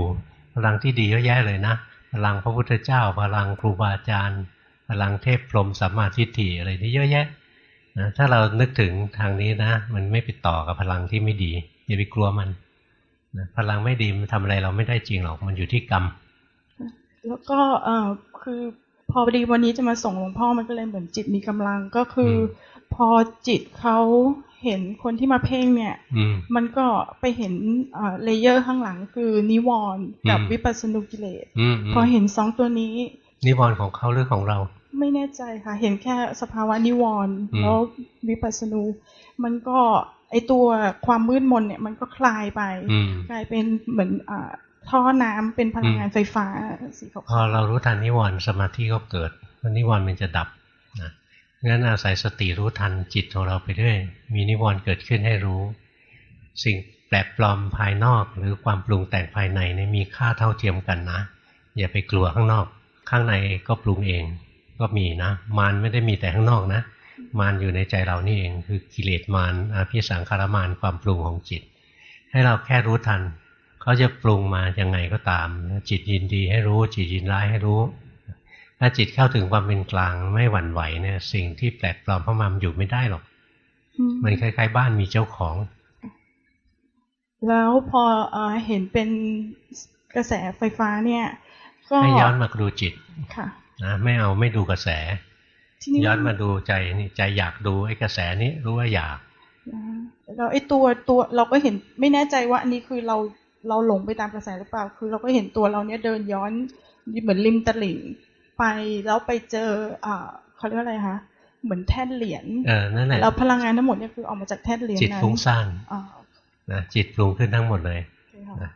พลังที่ดีเยอะแยะเลยนะ พลังพระพุทธเจ้า พลังครูบาอาจารย์ พลังเทพพรหมสัมมาทิฏฐิอะไรนี่เยอะแยะนะถ้าเรานึกถึงทางนี้นะ มันไม่ไปต่อกับพลังที่ไม่ดีอย่าไปกลัวมันนะพลังไม่ดีมันทำอะไรเราไม่ได้จริงหรอกมันอยู่ที่กรรม แล้วก็เอ่อคือพอดีวันนี้จะมาส่งหลวงพ่อมันก็เลยเหมือนจิตมีกำลังก็คือ พอจิตเขา เห็นคนที่มาเพ่งเนี่ยมันก็ไปเห็น layer ข้างหลังคือนิวรณ์กับวิปัสสนุกิเลสพอเห็นสองตัวนี้ นิวรณ์ของเขาหรือของเรา ไม่แน่ใจค่ะ เห็นแค่สภาวะนิวรณ์แล้ววิปัสสนูมันก็ไอตัวความมืดมนเนี่ยมันก็คลายไป กลายเป็นเหมือนอ่าท่อน้ำเป็นพลังงานไฟฟ้าสีขาวพอเรารู้ทันนิวรณ์สมาธิก็เกิดนิวรณ์มันจะดับนะ งั้นอาศัยสติรู้ทันจิตของเราไปด้วย มีนิวรณ์เกิดขึ้นให้รู้ สิ่งแปลกปลอมภายนอกหรือความปรุงแต่งภายในเนี่ยมีค่าเท่าเทียมกันนะ อย่าไปกลัวข้างนอก ข้างในก็ปรุงเองก็มีนะ มารไม่ได้มีแต่ข้างนอกนะ มารอยู่ในใจเรานี่เองคือกิเลสมารอภิสังขารมารความปรุงของจิต ให้เราแค่รู้ทันเขาจะปรุงมายังไงก็ตาม จิตยินดีให้รู้จิตยินร้ายให้รู้ ถ้าจิตเข้าถึงความเป็นกลางไม่หวั่นไหวเนี่ย สิ่งที่แปลกปลอมเข้ามามันอยู่ไม่ได้หรอก มันคล้ายๆ บ้านมีเจ้าของ แล้วพอเห็นเป็นกระแสไฟฟ้าเนี่ย ก็ให้ย้อนมาดูจิตค่ะนะไม่เอาไม่ดูกระแส ย้อนมาดูใจนี่ใจอยากดูไอ้กระแสนี้รู้ว่าอยากแล้วไอ้ตัวตัวเราก็เห็นไม่แน่ใจว่าอันนี้คือเราเราหลงไปตามกระแสหรือเปล่า คือเราก็เห็นตัวเราเนี้ยเดินย้อนเหมือนริมตลิ่ง ไปแล้วไปเจออ่าเขาเรียกว่าอะไรคะเหมือนแท่นเหรียญเออนั่นแหละแล้วพลังงานทั้งหมดเนี่ยคือออกมาจากแท่นเหรียญจิตฟุ้งซ่านนะจิตปรุงขึ้นทั้งหมดเลย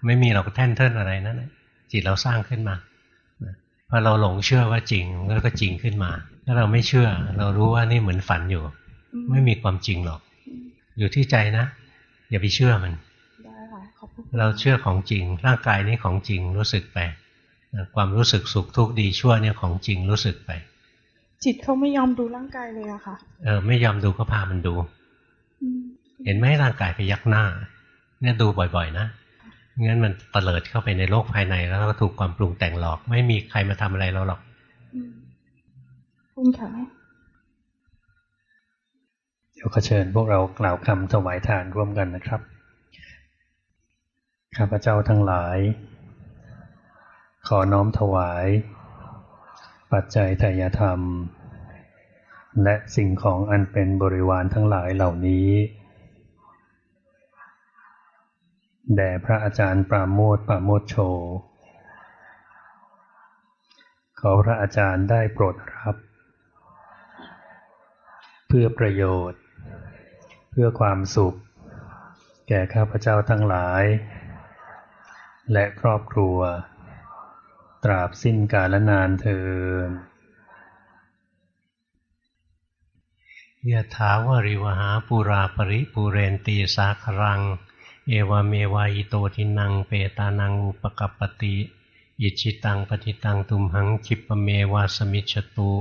ไม่มีเราก็แท่นเทินอะไรนั่นแหละจิตเราสร้างขึ้นมาพอเราหลงเชื่อว่าจริงแล้วก็จริงขึ้นมาถ้าเราไม่เชื่อ เรารู้ว่านี่เหมือนฝันอยู่ ไม่มีความจริงหรอก อยู่ที่ใจนะ อย่าไปเชื่อมันเราเชื่อของจริง ร่างกายนี้ของจริงรู้สึกไป ความรู้สึกสุขทุกข์ดีชั่วเนี่ยของจริงรู้สึกไป จิตเขาไม่ยอมดูร่างกายเลยอะค่ะ เออ ไม่ยอมดูก็พามันดู เห็นไหมร่างกายไปยักหน้า เนี่ยดูบ่อยๆนะงั้นมันเตลิดเข้าไปในโลกภายในแล้วก็ถูกความปรุงแต่งหลอก ไม่มีใครมาทำอะไรเราหรอกคุณค่ะเดี๋ยวขอเชิญพวกเรากล่าวคำถวายทานร่วมกันนะครับข้าพเจ้าทั้งหลาย ขอน้อมถวาย ปัจจัยทายธรรม และสิ่งของอันเป็นบริวารทั้งหลายเหล่านี้ แด่พระอาจารย์ปราโมทปราโมทโช ขอพระอาจารย์ได้โปรดรับ เพื่อประโยชน์ เพื่อความสุข แก่ข้าพเจ้าทั้งหลาย และครอบครัว ตราบสิ้นกาลนานเทินยะถาวริวหาปุราปริปุเรนตีสาครัง เอวเมวายโตทินังเปตานังอุปกปติอิชิตังปฏิตังตุมหังคิปเมวาสมิชตุ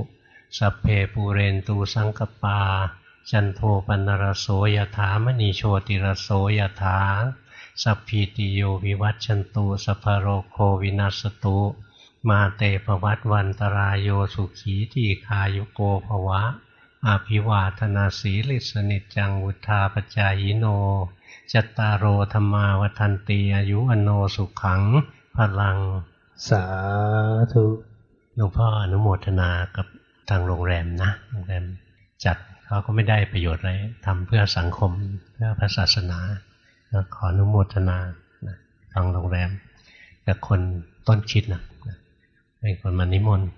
สัพเพปูเรนตูสังกปา จันโทปนรโสยถามณีโชติรโสยถาสัพพีติโยวิวัตชันตุสัพโรโควินัสตุ มาเตปวัตวันตรายโยสุขีทีคายุโกภวะ อาภิวาธนาสีลิสนิจังวุธาปจายโนจตารโอธรรมาวันตีอายุอโนสุขัง พลัง สาธุหลวงพ่ออนุโมทนากับทางโรงแรมนะ โรงแรมจัดเขาก็ไม่ได้ประโยชน์อะไรทำเพื่อสังคมเพื่อพระศาสนาแล้วขออนุโมทนาทางโรงแรมกับคนต้นคิดนะ เป็นคนมานิมนต์